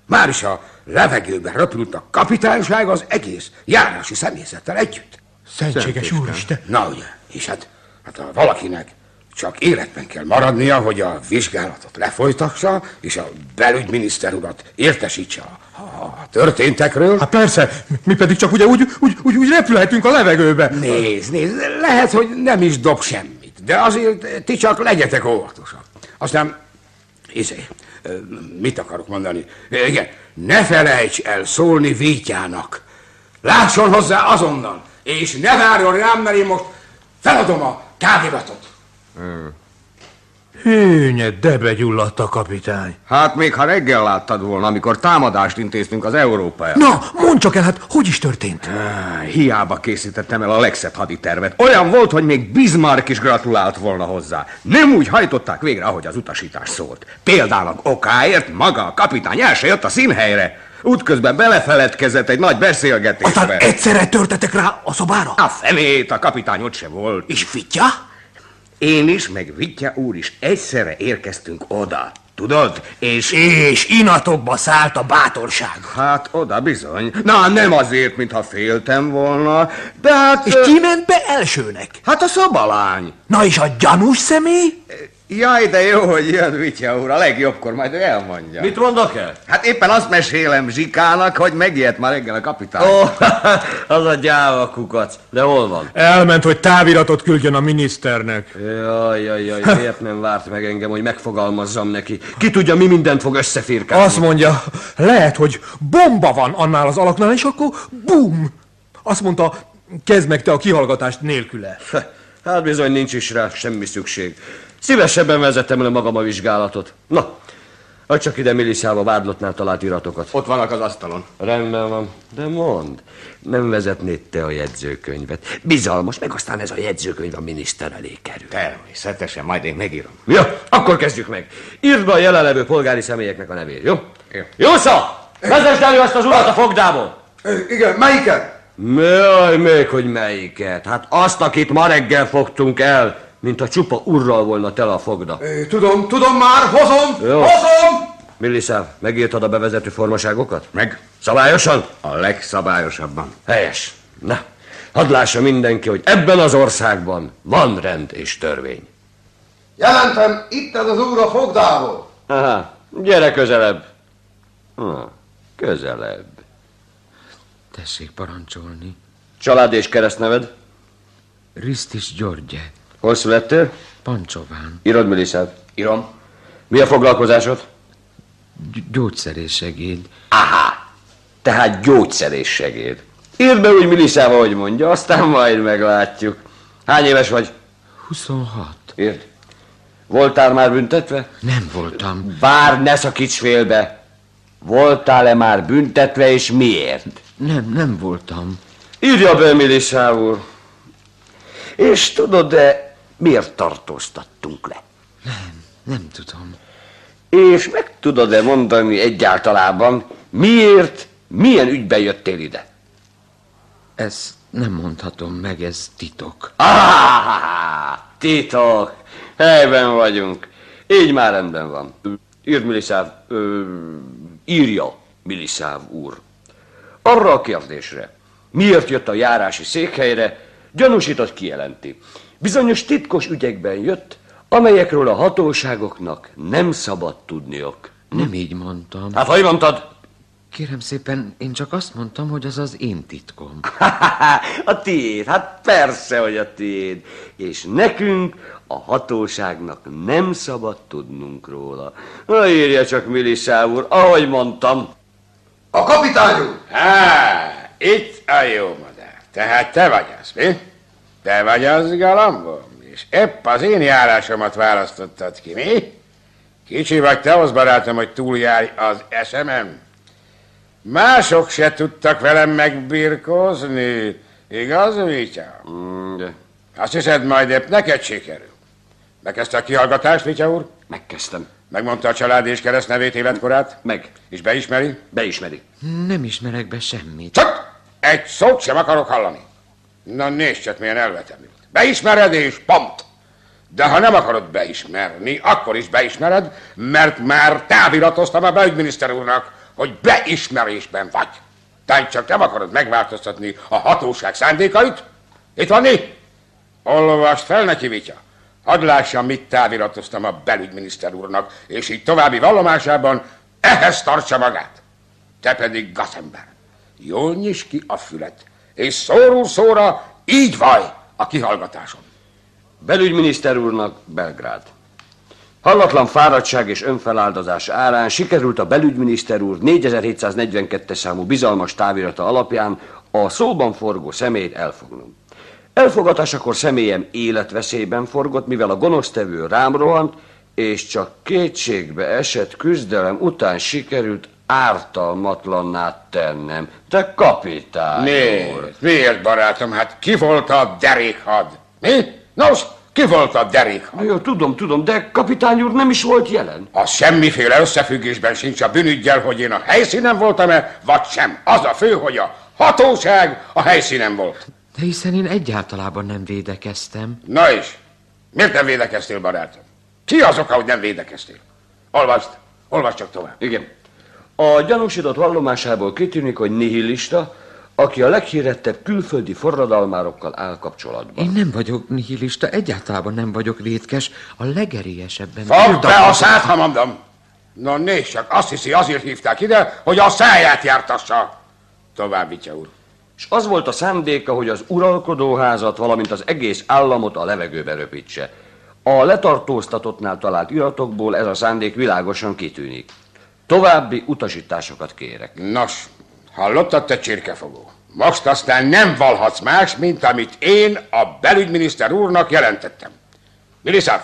Már is a levegőben röpült a kapitányság az egész járási személyzettel együtt. Szentséges úristen. Na ugye, és hát, hát ha valakinek csak életben kell maradnia, hogy a vizsgálatot lefolytassa, és a belügyminiszter urat értesítse a, a, a történtekről. Hát persze, mi pedig csak ugye úgy, úgy, úgy, úgy repülhetünk a levegőbe. Nézd, nézd, lehet, hogy nem is dob semmit, de azért ti csak legyetek óvatosak. Aztán, izé, mit akarok mondani? Igen, ne felejts el szólni Vítyának. Lásson hozzá azonnal, és ne várjon rám, mert én most feladom a táviratot. Hűnye, de begyulladt a kapitány. Hát még ha reggel láttad volna, amikor támadást intéztünk az Európa Na, mondd csak el, hát hogy is történt? Hiába készítettem el a legszebb haditervet. Olyan volt, hogy még Bismarck is gratulált volna hozzá. Nem úgy hajtották végre, ahogy az utasítás szólt. Példának okáért maga a kapitány el se jött a színhelyre. Útközben belefeledkezett egy nagy beszélgetésbe. Aztán egyszerre törtetek rá a szobára? A fenét, a kapitány ott se volt. És fitja? Én is, meg Vitya úr is egyszerre érkeztünk oda. Tudod? És... És inatokba szállt a bátorság. Hát oda bizony. Na, nem azért, mintha féltem volna, de hát... És ki ment be elsőnek? Hát a szobalány. Na és a gyanús személy? Jaj, de jó, hogy jön Vitya úr, a legjobbkor majd ő elmondja. Mit mondok el? Hát éppen azt mesélem Zsikának, hogy megijedt már reggel a kapitány. Ó, az a gyáva kukac. De hol van? Elment, hogy táviratot küldjön a miniszternek. Jaj, jaj, jaj, miért nem várt meg engem, hogy megfogalmazzam neki? Ki tudja, mi mindent fog összefirkálni? Azt mondja, lehet, hogy bomba van annál az alaknál, és akkor bum! Azt mondta, kezd meg te a kihallgatást nélküle. Hát bizony nincs is rá semmi szükség. Szívesebben vezettem le magam a vizsgálatot. Na, adj csak ide Miliszába vádlottnál talált iratokat. Ott vannak az asztalon. Rendben van, de mondd, nem vezetnéd te a jegyzőkönyvet. Bizalmas, meg aztán ez a jegyzőkönyv a miniszter elé kerül. Természetesen, majd én megírom. Jó, akkor kezdjük meg. Írd be a jelenlevő polgári személyeknek a nevét, jó? Jó. Jósza! Vezesd elő azt az urat a fogdából! Igen, melyiket? Jaj, még hogy melyiket? Hát azt, akit ma reggel fogtunk el, mint a csupa urral volna tele a fogda. Ö, Tudom, tudom már, hozom, Jó. hozom! Milliszáv, megírtad a bevezető formaságokat? Meg Szabályosan? a legszabályosabban. Helyes. Na, hadd lássa mindenki, hogy ebben az országban van rend és törvény. Jelentem, itt ez az úr a fogdából. Aha, gyere közelebb. Ha, közelebb. Tessék parancsolni. Család és keresztneved? Risztis Györgye, Hol születtél? Pancsován, Írod, Miliszáv. Írom. Mi a foglalkozásod? gy- gyógyszerészsegéd. Aha, tehát gyógyszerés segéd. Írd be úgy Miliszáva, hogy mondja, aztán majd meglátjuk. Hány éves vagy? 26. Írd. Voltál már büntetve? Nem voltam. Bár ne szakíts félbe. Voltál-e már büntetve, és miért? Nem, nem voltam. Írja be, Miliszáv úr. És tudod-e, miért tartóztattunk le? Nem, nem tudom. És meg tudod-e mondani egyáltalában, miért, milyen ügyben jöttél ide? Ezt nem mondhatom meg, ez titok. Ah, titok. Helyben vagyunk. Így már rendben van. Írd, Miliszáv, ö, írja, Miliszáv úr. Arra a kérdésre, miért jött a járási székhelyre, gyanúsított kijelenti. Bizonyos titkos ügyekben jött, amelyekről a hatóságoknak nem szabad tudniok. Nem így mondtam. Hát, hogy mondtad? Kérem szépen, én csak azt mondtam, hogy az az én titkom. a tiéd, hát persze, hogy a tiéd. És nekünk, a hatóságnak nem szabad tudnunk róla. Na írja csak, Milisá úr, ahogy mondtam. A kapitány úr! Há, itt a jó madár. Tehát te vagy az, mi? Te vagy az galambom, és épp az én járásomat választottad ki, mi? Kicsi vagy te az barátom, hogy túljárj az eszemen? Mások se tudtak velem megbirkózni, igaz, Vitya? Mm, de Azt hiszed, majd épp neked sikerül. Megkezdte a kihallgatást, Vitya úr? megkezdtem. Megmondta a család és kereszt nevét, életkorát? Meg. És beismeri? Beismeri. Nem ismerek be semmit. Csak egy szót sem akarok hallani. Na nézd csak, milyen elvetemült. Beismered és pont. De ha nem akarod beismerni, akkor is beismered, mert már táviratoztam a belügyminiszter úrnak, hogy beismerésben vagy. Tehát csak nem akarod megváltoztatni a hatóság szándékait? Itt van mi? Olvast fel neki, Vitya. Hadd lássam, mit táviratoztam a belügyminiszter úrnak, és így további vallomásában ehhez tartsa magát. Te pedig gazember. Jól nyis ki a fület, és szóról szóra így vaj a kihallgatáson. Belügyminiszter úrnak Belgrád. Hallatlan fáradtság és önfeláldozás árán sikerült a belügyminiszter úr 4742 számú bizalmas távirata alapján a szóban forgó személyt elfognom. Elfogatásakor személyem életveszélyben forgott, mivel a gonosztevő rám rohant, és csak kétségbe esett küzdelem után sikerült ártalmatlanná tennem. Te kapitány úr! Miért? Miért, barátom? Hát ki volt a derékhad? Mi? Nos, ki volt a derékhad? Jó, tudom, tudom, de kapitány úr nem is volt jelen. Az semmiféle összefüggésben sincs a bűnügyel, hogy én a helyszínen voltam-e, vagy sem. Az a fő, hogy a hatóság a helyszínen volt. De hiszen én egyáltalában nem védekeztem. Na is, miért nem védekeztél, barátom? Ki az oka, hogy nem védekeztél? Olvasd, olvasd csak tovább. Igen. A gyanúsított vallomásából kitűnik, hogy nihilista, aki a leghírettebb külföldi forradalmárokkal áll kapcsolatban. Én nem vagyok nihilista, egyáltalán nem vagyok vétkes, a legerélyesebben... Fogd be a szád, ha mondom! No nézd csak, azt hiszi, azért hívták ide, hogy a száját jártassa. Tovább, Vitya úr. És az volt a szándéka, hogy az uralkodóházat, valamint az egész államot a levegőbe röpítse. A letartóztatottnál talált iratokból ez a szándék világosan kitűnik. További utasításokat kérek. Nos, hallottad, te csirkefogó? Most aztán nem valhatsz más, mint amit én a belügyminiszter úrnak jelentettem. Miliszáv,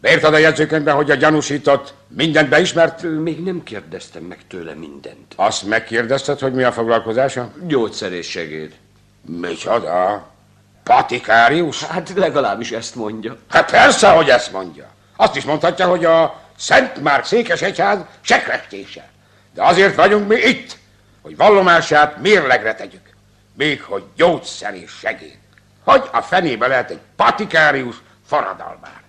beírtad a jegyzőkönyvbe, hogy a gyanúsított mindent beismert? Még nem kérdeztem meg tőle mindent. Azt megkérdezted, hogy mi a foglalkozása? Gyógyszerés segéd. Micsoda? Patikárius? Hát legalábbis ezt mondja. Hát persze, hogy ezt mondja. Azt is mondhatja, hogy a Szent Márk székesegyház sekrestése. De azért vagyunk mi itt, hogy vallomását mérlegre tegyük. Még hogy gyógyszer és segéd. Hogy a fenébe lehet egy patikárius forradalmár.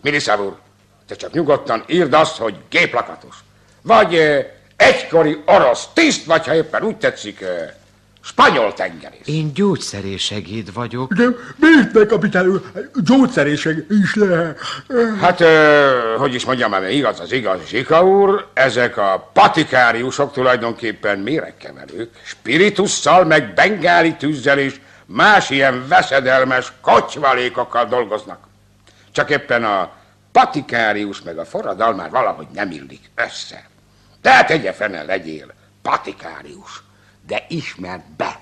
Miniszter úr, te csak nyugodtan írd azt, hogy géplakatos. Vagy eh, egykori orosz tiszt, vagy ha éppen úgy tetszik, eh, spanyol tengerész. Én gyógyszerésegéd vagyok. De miért ne, kapitány úr? Gyógyszerések is lehet. Hát, ö, hogy is mondjam, mert igaz az igaz, Zsika úr, ezek a patikáriusok tulajdonképpen méregkeverők, spiritusszal, meg bengáli tűzzel és más ilyen veszedelmes kocsvalékokkal dolgoznak. Csak éppen a patikárius meg a forradalmár valahogy nem illik össze. Tehát egye fene legyél patikárius, de ismerd be,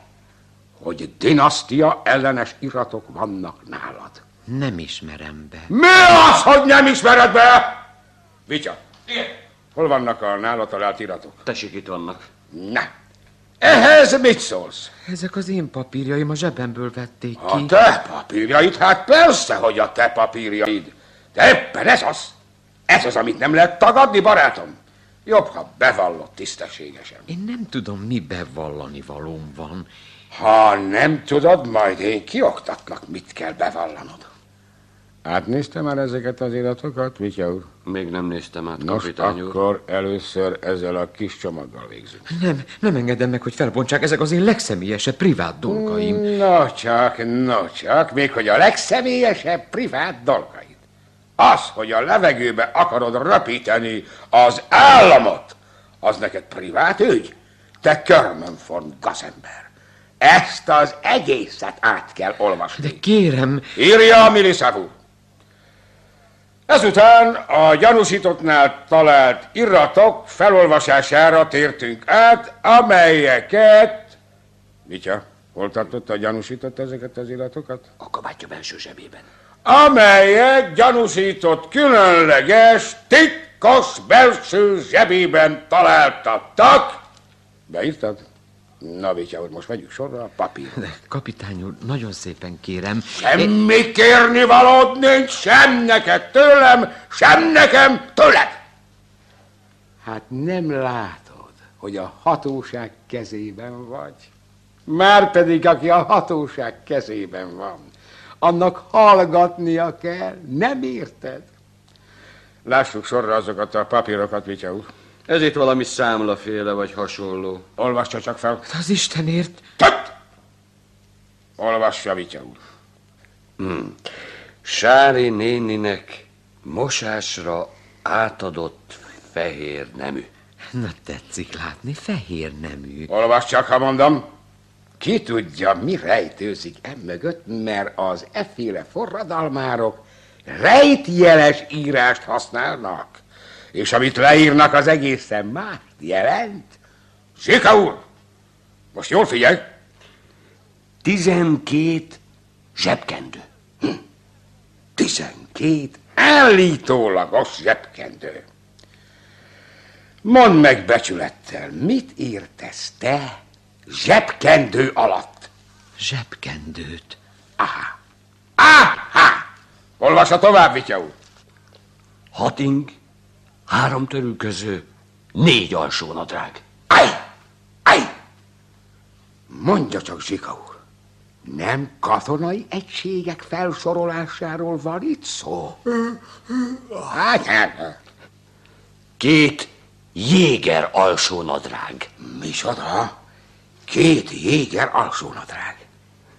hogy dinasztia ellenes iratok vannak nálad. Nem ismerem be. Mi az, hogy nem ismered be? Vitya, hol vannak a nála talált iratok? Tessék, itt vannak. Na, ehhez mit szólsz? Ezek az én papírjaim a zsebemből vették ki. A te papírjaid? Hát persze, hogy a te papírjaid. De éppen ez az. Ez az, amit nem lehet tagadni, barátom. Jobb, ha bevallott tisztességesen. Én nem tudom, mi bevallani valóm van. Ha nem tudod, majd én kioktatlak, mit kell bevallanod. Átnézte már ezeket az iratokat, Vitya úr? Még nem néztem át, Nos, kapitány úr. akkor először ezzel a kis csomaggal végzünk. Nem, nem engedem meg, hogy felbontsák, ezek az én legszemélyesebb privát dolgaim. No csak, no csak, még hogy a legszemélyesebb privát dolgaid. Az, hogy a levegőbe akarod röpíteni az államot, az neked privát ügy? Te Körmönforn gazember. Ezt az egészet át kell olvasni. De kérem, Írja a Miliszavú. Ezután a gyanúsítottnál talált iratok felolvasására tértünk át, amelyeket... Mitya, hol tartotta a gyanúsított ezeket az iratokat? A kabátja belső zsebében. Amelyek gyanúsított különleges, titkos belső zsebében találtattak. Beírtad? Na, Vitya úr, most vegyük sorra a papír. de kapitány úr, nagyon szépen kérem. Semmi kérni valód nincs, sem neked tőlem, sem nekem tőled. Hát nem látod, hogy a hatóság kezében vagy? Márpedig, aki a hatóság kezében van, annak hallgatnia kell, nem érted? Lássuk sorra azokat a papírokat, Vitya úr. Ez itt valami számlaféle vagy hasonló. Olvassa csak fel. Az Istenért, Tött! Olvassa, Vitya úr. Hmm. Sári néninek mosásra átadott fehér nemű. na tetszik látni, fehér nemű. Olvas csak, ha mondom. Ki tudja, mi rejtőzik emögött, mert az efféle forradalmárok rejtjeles írást használnak. És amit leírnak, az egészen mást jelent. Zsika úr, most jól figyelj. Tizenkét zsebkendő. Tizenkét Állítólagos zsebkendő. Mondd meg becsülettel, mit értesz te zsebkendő alatt? Zsebkendőt. Aha. Aha! Olvassa tovább, Vitya úr. Hating, három törülköző, négy alsónadrág. Állj! Állj! Mondja csak, Zsika úr, nem katonai egységek felsorolásáról van itt szó? Hát, hát, Két jéger alsónadrág. micsoda? Két jéger alsónadrág.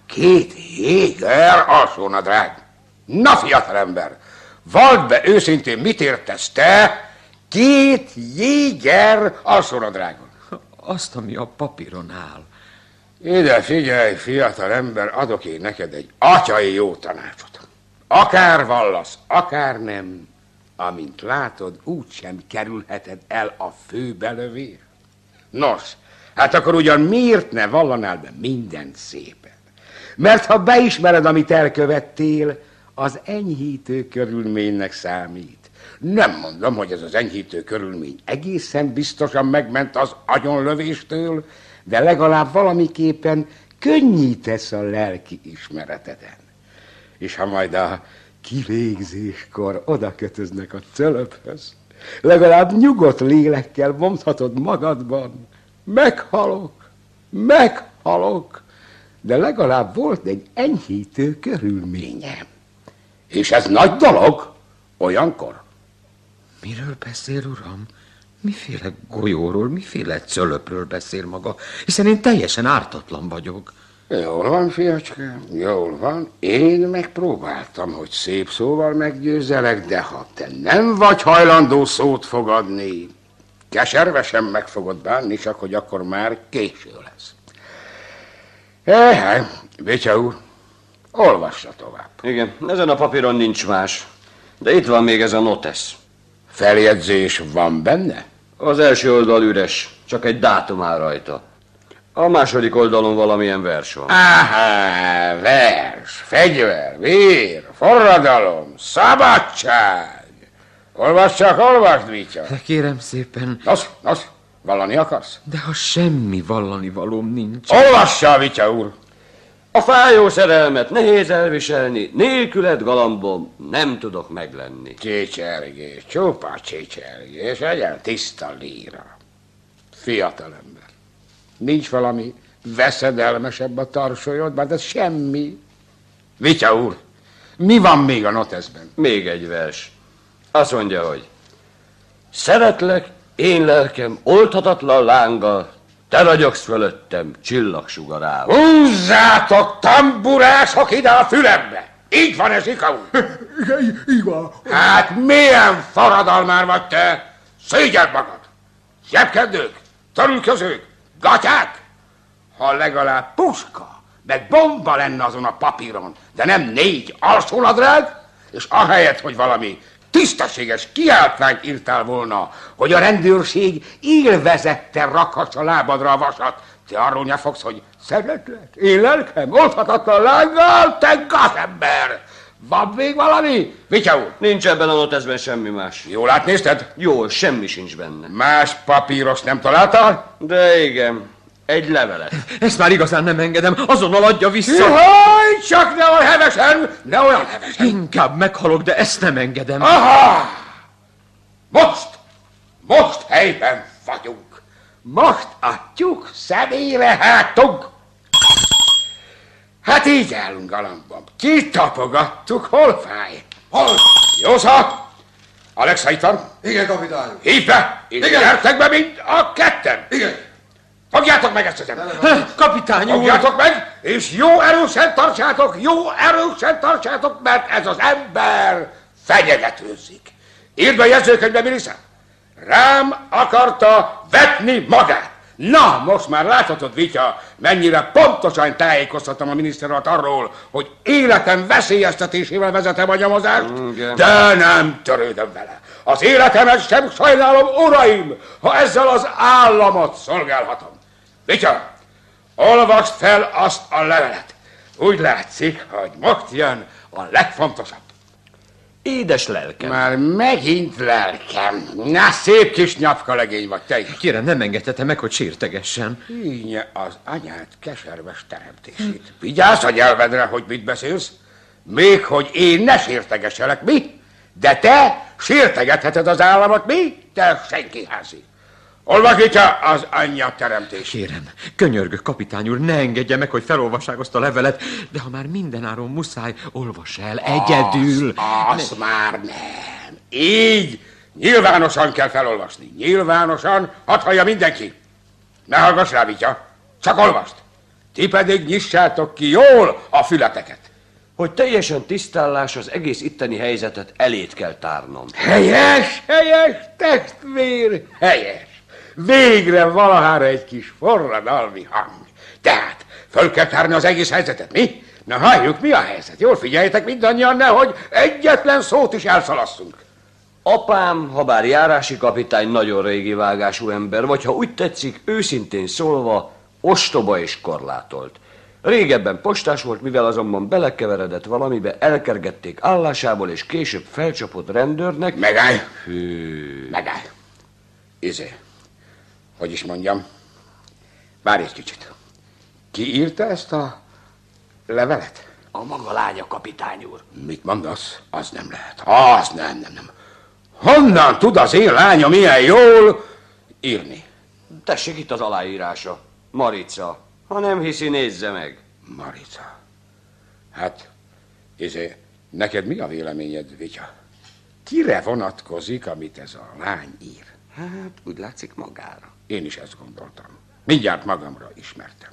Két jéger alsónadrág. Na, fiatalember, vald be őszintén, mit értesz te két jéger alsónadrágon? Azt, ami a papíron áll. Ide figyelj, fiatal ember, adok én neked egy atyai jó tanácsot. Akár vallasz, akár nem, amint látod, úgysem kerülheted el a főbelövér. Nos, hát akkor ugyan miért ne vallanál be mindent szépen? Mert ha beismered, amit elkövettél, az enyhítő körülménynek számít. Nem mondom, hogy ez az enyhítő körülmény egészen biztosan megment az agyonlövéstől, de legalább valamiképpen könnyítesz a lelki ismereteden. És ha majd a kivégzéskor oda kötöznek a cölöphöz, legalább nyugodt lélekkel mondhatod magadban, meghalok, meghalok, de legalább volt egy enyhítő körülményem. És ez nagy dolog olyankor. Miről beszél, uram? Miféle golyóról, miféle cölöpről beszél maga? Hiszen én teljesen ártatlan vagyok. Jól van, fiacskám, jól van. Én megpróbáltam, hogy szép szóval meggyőzzelek, de ha te nem vagy hajlandó szót fogadni, keservesen meg fogod bánni, csak hogy akkor már késő lesz. Eh, Vitya úr, olvassa tovább. Igen, ezen a papíron nincs más. De itt van még ez a notesz. Feljegyzés van benne? Az első oldal üres, csak egy dátum áll rajta. A második oldalon valamilyen vers van. Áhá, vers, fegyver, vér, forradalom, szabadság. Olvasd csak, olvasd, Vitya. De kérem szépen, Nos, nos, vallani akarsz? de ha semmi vallani valóm nincs. Olvassa, Vitya úr. A fájó szerelmet nehéz elviselni, nélküled galambom nem tudok meglenni. Csicsergés, csupa csicsergés, legyen tiszta líra. Fiatalember. Nincs valami veszedelmesebb a tarsolyodban, de semmi. Vitya úr, mi van még a noteszben? Még egy vers. Azt mondja, hogy Szeretlek, én lelkem, oldhatatlan lánggal, te ragyogsz fölöttem csillagsugarával. Húzzátok, tamburások ide a fülembe! Így van ez, Ika úr? Így van. Hát milyen forradalmár vagy te? Szégyed magad! Zsebkendők, törülközők, gatyák! Ha legalább puska, meg bomba lenne azon a papíron, de nem négy alsónadrág, és ahelyett, hogy valami tisztességes kiáltványt írtál volna, hogy a rendőrség élvezette rakhassa lábadra a vasat, te arról nyafogsz, hogy szeretlek, én lelkem, oldhatatlan lánggal, te gazember! Van még valami? Vitya úr, Nincs ebben a noteszben semmi más. jól átnézted? Jó, semmi sincs benne. Más papíros nem találtál? De igen, egy levelet. Ezt már igazán nem engedem, azonnal adja vissza. Jaj, csak ne olyan hevesen, ne olyan hevesen. Inkább meghalok, de ezt nem engedem. Aha! Most, most helyben vagyunk. Most adjuk személyre hátunk. Hát így állunk galambom. Kitapogattuk, hol fáj? Hol? Jósza! Alexa itt van? Igen, kapitányom. Hívd be! Igen. gyertek be mind a ketten! Igen. Fogjátok meg ezt az embert! Kapitány úr! Fogjátok meg, és jó erősen tartsátok, jó erősen tartsátok, mert ez az ember fenyegetőzik. Írd be jegyzőkönyvbe, Milisa. Rám akarta vetni magát. Na, most már láthatod, Vitya, mennyire pontosan tájékoztattam a miniszterat arról, hogy életem veszélyeztetésével vezetem a nyomozást, Igen. de nem törődöm vele. Az életemet sem sajnálom, uraim, ha ezzel az államot szolgálhatom. Vitya, olvasd fel azt a levelet. Úgy látszik, hogy most jön a legfontosabb. Édes lelkem. Már megint lelkem. Na, szép kis nyapka legény vagy te is. Kérem, nem engedhetem meg, hogy sírtegessen. Hínye az anyád keserves teremtését. Vigyázz a nyelvedre, hogy mit beszélsz. Még hogy én ne sértegesselek, mi? De te sértegetheted az államot, mi? Te senki házi. Olvasítja az anyja teremtés. Kérem, könyörgök, kapitány úr, ne engedje meg, hogy felolvassák azt a levelet, de ha már mindenáron muszáj, olvas el egyedül. Az, az már nem. Így nyilvánosan kell felolvasni. Nyilvánosan, hadd hallja mindenki. Ne hallgass rá, Vitya. Csak olvast. Ti pedig nyissátok ki jól a fületeket. Hogy teljesen tisztállás az egész itteni helyzetet elét kell tárnom. Helyes, helyes, testvér, helyes. Végre valahára egy kis forradalmi hang. Tehát, föl kell tárni az egész helyzetet, mi? Na halljuk, mi a helyzet? Jól figyeljetek mindannyian, nehogy egyetlen szót is elszalasszunk. Apám, ha bár járási kapitány, nagyon régi vágású ember, vagy ha úgy tetszik, őszintén szólva, ostoba és korlátolt. Régebben postás volt, mivel azonban belekeveredett valamibe, elkergették állásából, és később felcsapott rendőrnek. Megállj! Hű. Megállj! Izé, hogy is mondjam, várj egy kicsit. Ki írta ezt a levelet? A maga lánya, kapitány úr. Mit mondasz? Az nem lehet. Az nem, nem, nem. Honnan tud az én lányom ilyen jól írni? Tessék itt az aláírása. Marica. Ha nem hiszi, nézze meg. Marica. Hát, izé, neked mi a véleményed, Vitya? Kire vonatkozik, amit ez a lány ír? Hát, úgy látszik magára. Én is ezt gondoltam. Mindjárt magamra ismertem.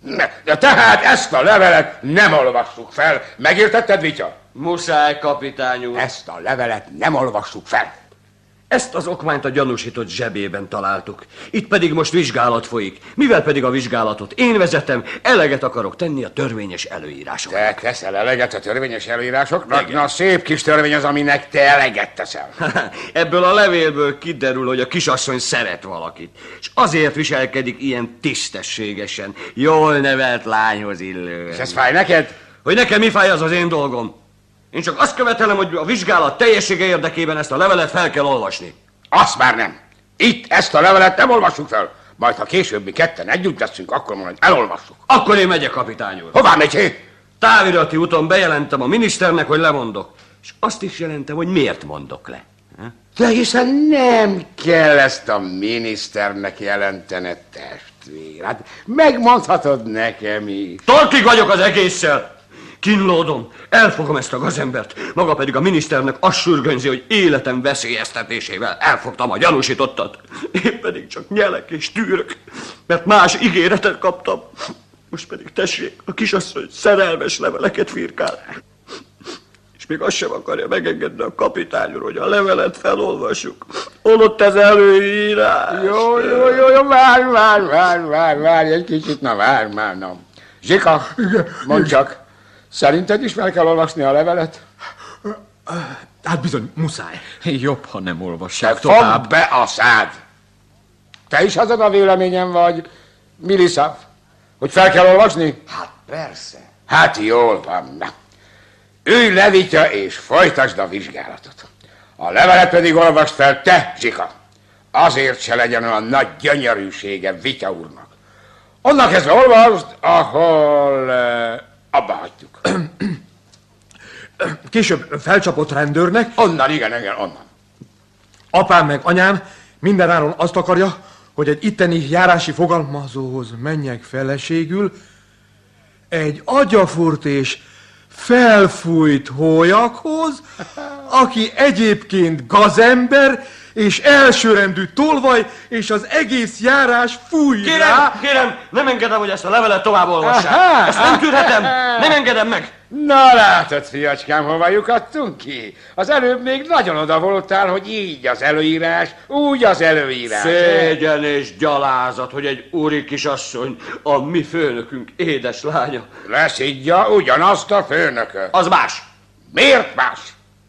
Ne, de tehát ezt a levelet nem olvassuk fel. Megértetted, Vitya? Muszáj, kapitány úr. Ezt a levelet nem olvassuk fel. Ezt az okmányt a gyanúsított zsebében találtuk. Itt pedig most vizsgálat folyik. Mivel pedig a vizsgálatot én vezetem, eleget akarok tenni a törvényes előírásoknak. Te teszel eleget a törvényes előírásoknak? Na, szép kis törvény az, aminek te eleget teszel. Ebből a levélből kiderül, hogy a kisasszony szeret valakit. És azért viselkedik ilyen tisztességesen, jól nevelt lányhoz illő. És ez fáj neked? Hogy nekem mi fáj, az az én dolgom. Én csak azt követelem, hogy a vizsgálat teljessége érdekében ezt a levelet fel kell olvasni. Azt már nem. Itt ezt a levelet nem olvassuk fel. Majd, ha később mi ketten együtt leszünk, akkor majd elolvassuk. Akkor én megyek, kapitány úr. Hová megy? Távirati úton bejelentem a miniszternek, hogy lemondok. És azt is jelentem, hogy miért mondok le. De hiszen nem kell ezt a miniszternek jelentened, testvér. Hát megmondhatod nekem is. Torkig vagyok az egésszel. Kínlódom, elfogom ezt a gazembert. Maga pedig a miniszternek azt sürgönzi, hogy életem veszélyeztetésével elfogtam a gyanúsítottat. Én pedig csak nyelek és tűrök, mert más ígéretet kaptam. Most pedig tessék, a kisasszony szerelmes leveleket firkál. És még azt sem akarja megengedni a kapitány úr, hogy a levelet felolvassuk. Olott ez előírás. Jó, jó, jó, jó, várj, várj, várj, várj, várj egy kicsit, na várj már, na. Zsika, mondd csak, szerinted is fel kell olvasni a levelet? Hát bizony, muszáj. Jobb, ha nem olvassák Te tovább. fogd be a szád! Te is azon a véleményen vagy, Milisa, hogy fel kell olvasni? Hát persze. Hát jól van. Na. Ülj le, Vitya, és folytasd a vizsgálatot. A levelet pedig olvast fel te, Zsika. Azért se legyen olyan nagy gyönyörűsége Vitya úrnak. Onnan kezdve olvasd, ahol uh, abba hagytuk. Később felcsapott rendőrnek, Onnan, igen, igen, onnan. apám meg anyám mindenáron azt akarja, hogy egy itteni járási fogalmazóhoz menjek feleségül, egy agyafurt és felfújt hólyakhoz, aki egyébként gazember, és elsőrendű tolvaj, és az egész járás fúj Kérem, rá. kérem, nem engedem, hogy ezt a levelet tovább olvassák. Aha. Ezt nem tűrhetem, nem engedem meg. Na látod, fiacskám, hova lyukadtunk ki? Az előbb még nagyon oda voltál, hogy így az előírás, úgy az előírás. Szégyen és gyalázat, hogy egy úri kisasszony, a mi főnökünk édes lánya. Leszidja ugyanazt a főnököt. Az más. Miért más?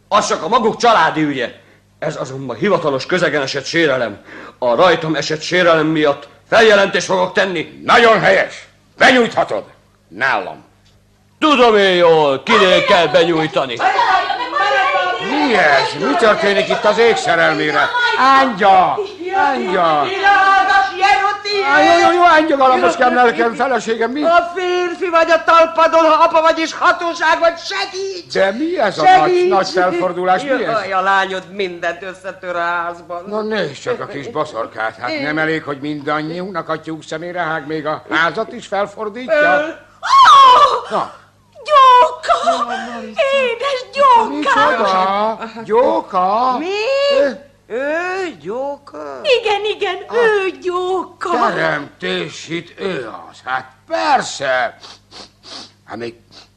Az csak a maguk családi ügye. Ez azonban hivatalos közegen esett sérelem. A rajtam esett sérelem miatt feljelentést fogok tenni. Nagyon helyes. Benyújthatod. Nálam. Tudom én jól, kinél kell benyújtani. Mi ez? Mi történik itt az ég szerelmére? Ángya! Ángya! Á, Jó, jó, jó, ángya galamoskám, lelkem, feleségem, mi? A férfi vagy a talpadon, ha apa vagy és hatóság vagy, segíts! De mi ez a nagy, Segíts! nagy felfordulás? Mi ez? Jaj, a lányod mindent összetör a házban. Na nézd csak a kis baszorkát, hát nem elég, hogy mindannyiunknak a tyúk szemére hág, még a házat is felfordítja? Na, Gyóka! Édes gyóka! micsoda? Gyóka? Mi? Ő, gyóka? Igen, igen, ő gyóka! Teremtés itt ő az, hát persze. Hát még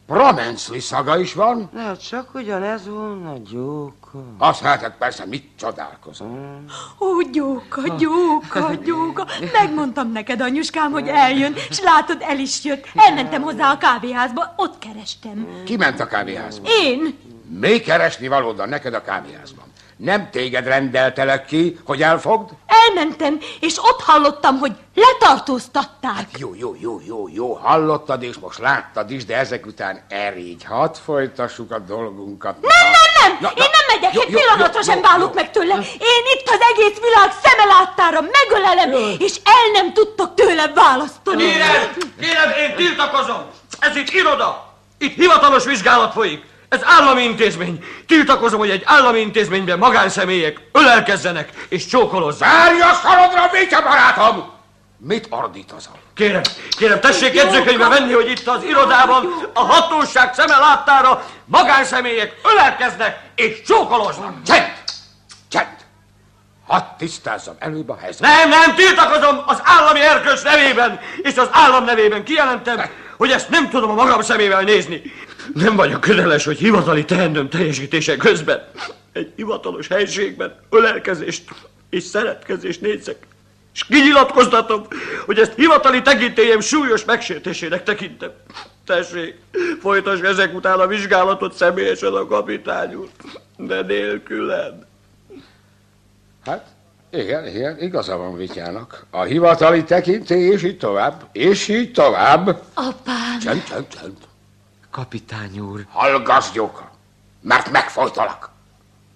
Bramenszli szaga is van. Na, csak ugyanez volna gyóka. Az hát, hát persze, mit csodálkozom. Ó, gyóka, gyóka, gyóka. Megmondtam neked, anyuskám, hogy eljön, és látod, el is jött. Elmentem hozzá a kávéházba, ott kerestem. Ki ment a kávéházba? Én? Mi keresni valódan neked a kávéházban? Nem téged rendeltelek ki, hogy elfogd? Elmentem, és ott hallottam, hogy letartóztatták. Jó, jó, jó, jó, jó, hallottad és most láttad is, de ezek után erígy, hadd folytassuk a dolgunkat. Nem, nem, nem! Na, Én nem megyek, jó, egy jó, pillanatra jó, sem jó, válok jó. meg tőle. Én itt az egész világ szeme láttára megölelem, és el nem tudtok tőle választani. Kérem, kérem, én tiltakozom! Ez itt iroda! Itt hivatalos vizsgálat folyik! Ez állami intézmény! Tiltakozom, hogy egy állami intézményben magánszemélyek ölelkezzenek és csókolozzanak! Várj a szarodra, Mitya barátom! Mit ordít az a? Kérem, kérem, tessék jegyzőkönyvbe venni, hogy itt az irodában a hatóság szeme láttára magánszemélyek ölelkeznek és csókoloznak! Csend! Csend! Hadd tisztázzam előbb a helyzetet. Nem, nem, tiltakozom az állami erkölcs nevében, és az állam nevében kijelentem, hogy ezt nem tudom a magam szemével nézni. Nem vagyok köteles, hogy hivatali teendőm teljesítése közben egy hivatalos helységben ölelkezést és szeretkezést nézek. És kinyilatkoztatom, hogy ezt hivatali tekintélyem súlyos megsértésének tekintem. Tessék, folytass ezek után a vizsgálatot személyesen a kapitány úr, de nélkülem. Hát, igen, igen, igaza van Vityának. A hivatali tekintély, és így tovább, és így tovább. Apám, Csend, csend, csend. Kapitány úr, Hallgass, Gyóka, mert megfojtalak.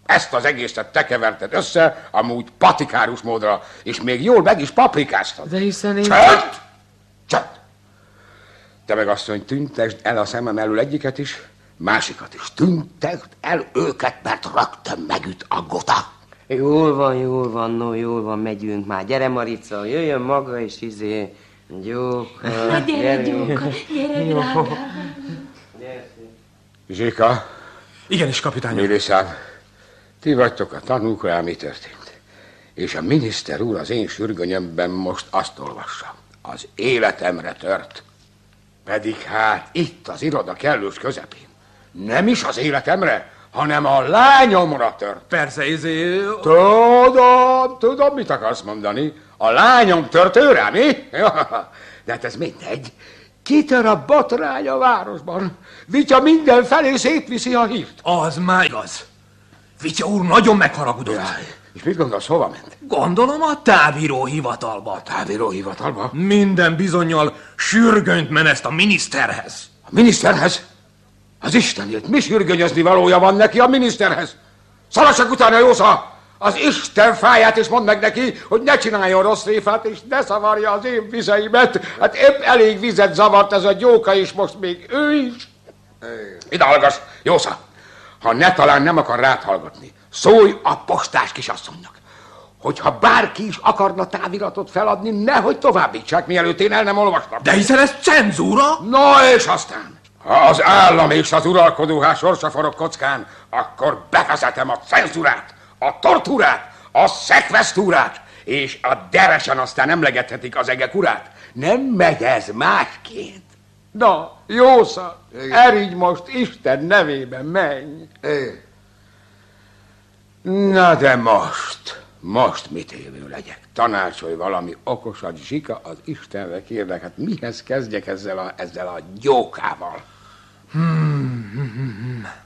Ezt az egészet te keverted össze, amúgy patikárus módra, és még jól meg is paprikáztad. de hiszen én... Csend! Csend! Te meg asszony, tüntesd el a szemem elől egyiket is, másikat is. Tüntesd el őket, mert rögtön megüt a gota. Jól van, jól van, no, jól van, megyünk már. Gyere, Marica, jöjjön maga, és izé, gyóka. na gyere, gyóka, gyere, drágám. Zsika, Igenis, kapitány. úr. Méliszám, ti vagytok a tanúk, rá mi történt. És a miniszter úr az én sürgönyömben most azt olvassa. Az életemre tört. Pedig hát itt az iroda kellős közepén. Nem is az életemre, hanem a lányomra tört. Persze, izé... Tudom, tudom, mit akarsz mondani. A lányom tört őre, mi? De hát ez mindegy. Kitör a botrány a városban. Vitya mindenfelé szétviszi a hírt. Az már igaz. Vitya úr nagyon megharagudott. Jaj, és mit gondolsz, hova ment? Gondolom a távíró hivatalba. Távíró hivatalba? Minden bizonyal sürgönyt meneszt a miniszterhez. A miniszterhez? Az Istenért, mi sürgönyezni valója van neki a miniszterhez? Szaladsak utána, Jósza! Az Isten fáját is mondd meg neki, hogy ne csináljon rossz réfát, és ne szavarja az én vizeimet. Hát épp elég vizet zavart ez a gyóka, és most még ő is. Ide hallgass, Jósza! Ha ne talán nem akar rád hallgatni, szólj a postás kisasszonynak. Hogyha bárki is akarna táviratot feladni, nehogy továbbítsák, mielőtt én el nem olvastam. De hiszen ez cenzúra? Na és aztán, ha az állam és az uralkodóház sorsa forog kockán, akkor bevezetem a cenzurát, a tortúrát, a szekvesztúrát, és a deresen aztán emlegethetik az egek urát. Nem megy ez másként. Na, Jósza, erigy most Isten nevében menj. É, Na de most, most mit évő legyek? Tanácsolj valami okosat, Zsika, az Istenre kérlek, hát mihez kezdjek ezzel a, ezzel a gyókával?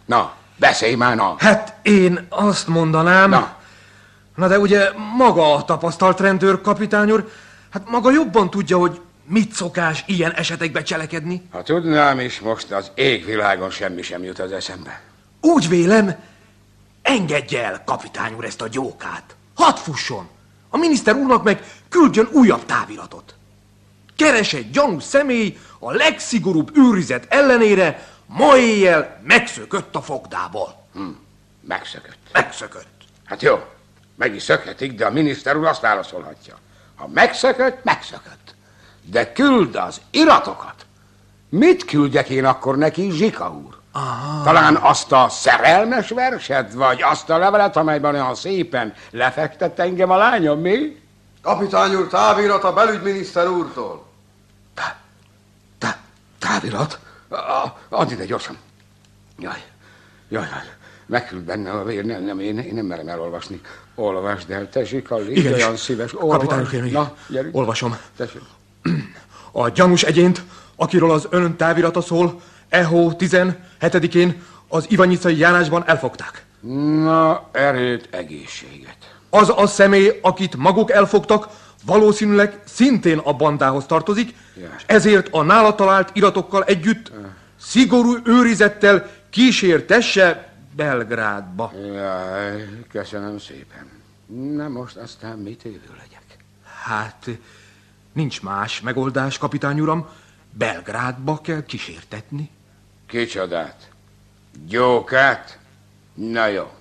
Na, beszélj már, na! Hát én azt mondanám... Na. Na de ugye maga a tapasztalt rendőr, kapitány úr, hát maga jobban tudja, hogy mit szokás ilyen esetekben cselekedni. Ha tudnám is, most az égvilágon semmi sem jut az eszembe. Úgy vélem, Engedje el, kapitány úr, ezt a gyókát. Hadd fusson. A miniszter úrnak meg küldjön újabb táviratot. Keres egy gyanús személy a legszigorúbb őrizet ellenére, ma éjjel megszökött a fogdából. Hm, megszökött. Megszökött. Hát jó, meg is szökhetik, de a miniszter úr azt válaszolhatja. Ha megszökött, megszökött. De küld az iratokat. Mit küldjek én akkor neki, Zsika úr? Aha. Talán azt a szerelmes verset, vagy azt a levelet, amelyben olyan szépen lefektett engem a lányom, mi? Kapitány úr, távirat a belügyminiszter úrtól. Tá, tá, távirat? Add ide gyorsan. Jaj, jaj, jaj. Megküld benne a vér, nem, nem, én, én nem merem elolvasni. Olvasd el, te Zsika, légy olyan szíves. Kapitány úr, Na, gyerünk. Olvasom. Tessék. A gyanús egyént, akiről az ön távirata szól, EHO 17-én az Ivanyicai járásban elfogták. Na, erőt, egészséget. Az a személy, akit maguk elfogtak, valószínűleg szintén a bandához tartozik, és ezért a nála talált iratokkal együtt szigorú őrizettel kísértesse Belgrádba. Jaj, köszönöm szépen. Na most aztán mit évő legyek? Hát, nincs más megoldás, kapitány uram. Belgrádba kell kísértetni. Kicsodát? Gyókát? Na jó,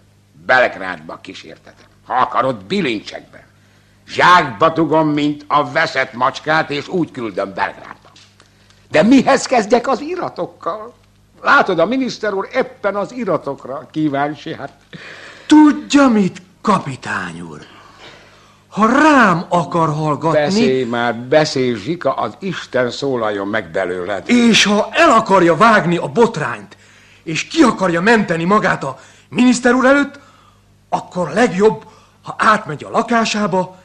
Belgrádba kísértetem. Ha akarod, bilincsekben. Zsákba dugom, mint a veszett macskát, és úgy küldöm Belgrádba. De mihez kezdjek az iratokkal? Látod, a miniszter úr éppen az iratokra kíváncsi, hát... Tudja mit, kapitány úr? Ha rám akar hallgatni... Beszélj már, beszélj, Zsika, az Isten szólaljon meg belőled. És ha el akarja vágni a botrányt, és ki akarja menteni magát a miniszter úr előtt, akkor legjobb, ha átmegy a lakásába,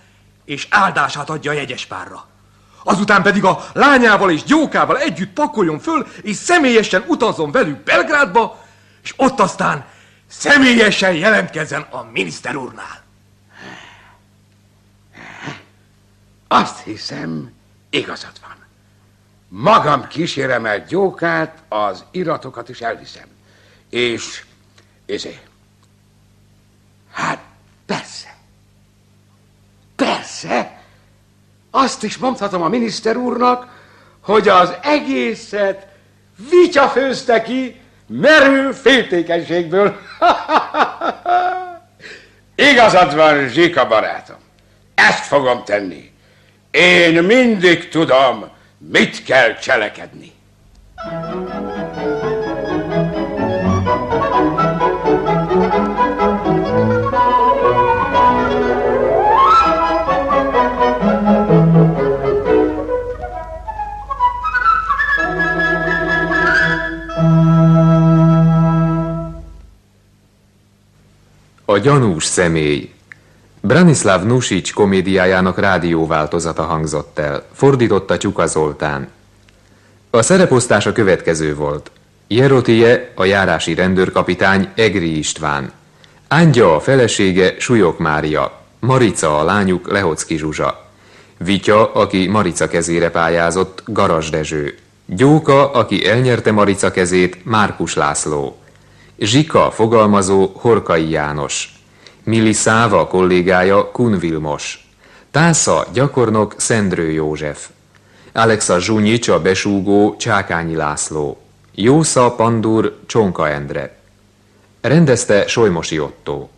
és áldását adja a jegyes párra. Azután pedig a lányával és gyókával együtt pakoljon föl, és személyesen utazzon velük Belgrádba, és ott aztán személyesen jelentkezzen a miniszter úrnál. Azt hiszem, igazad van. Magam kísérem el gyókát, az iratokat is elviszem. És, ezé, hát persze, persze, azt is mondhatom a miniszter úrnak, hogy az egészet vitya főzte ki merő féltékenységből. Igazad van, Zsika barátom. Ezt fogom tenni. Én mindig tudom, mit kell cselekedni. A gyanús személy Branislav Nusic komédiájának rádióváltozata hangzott el, fordította Tyuka Zoltán. A szereposztás a következő volt. Jerotie, a járási rendőrkapitány Egri István. Ángya a felesége Sujok Mária. Marica a lányuk Lehocki Zsuzsa. Vitya, aki Marica kezére pályázott, Garas Dezső. Gyóka, aki elnyerte Marica kezét, Márkus László. Zsika, fogalmazó, Horkai János. Mili Száva kollégája Kun Vilmos. Tásza gyakornok Szendrő József. Alexa Zsunyics a besúgó Csákányi László. Jósza Pandur Csonka Endre. Rendezte Solymosi Otto.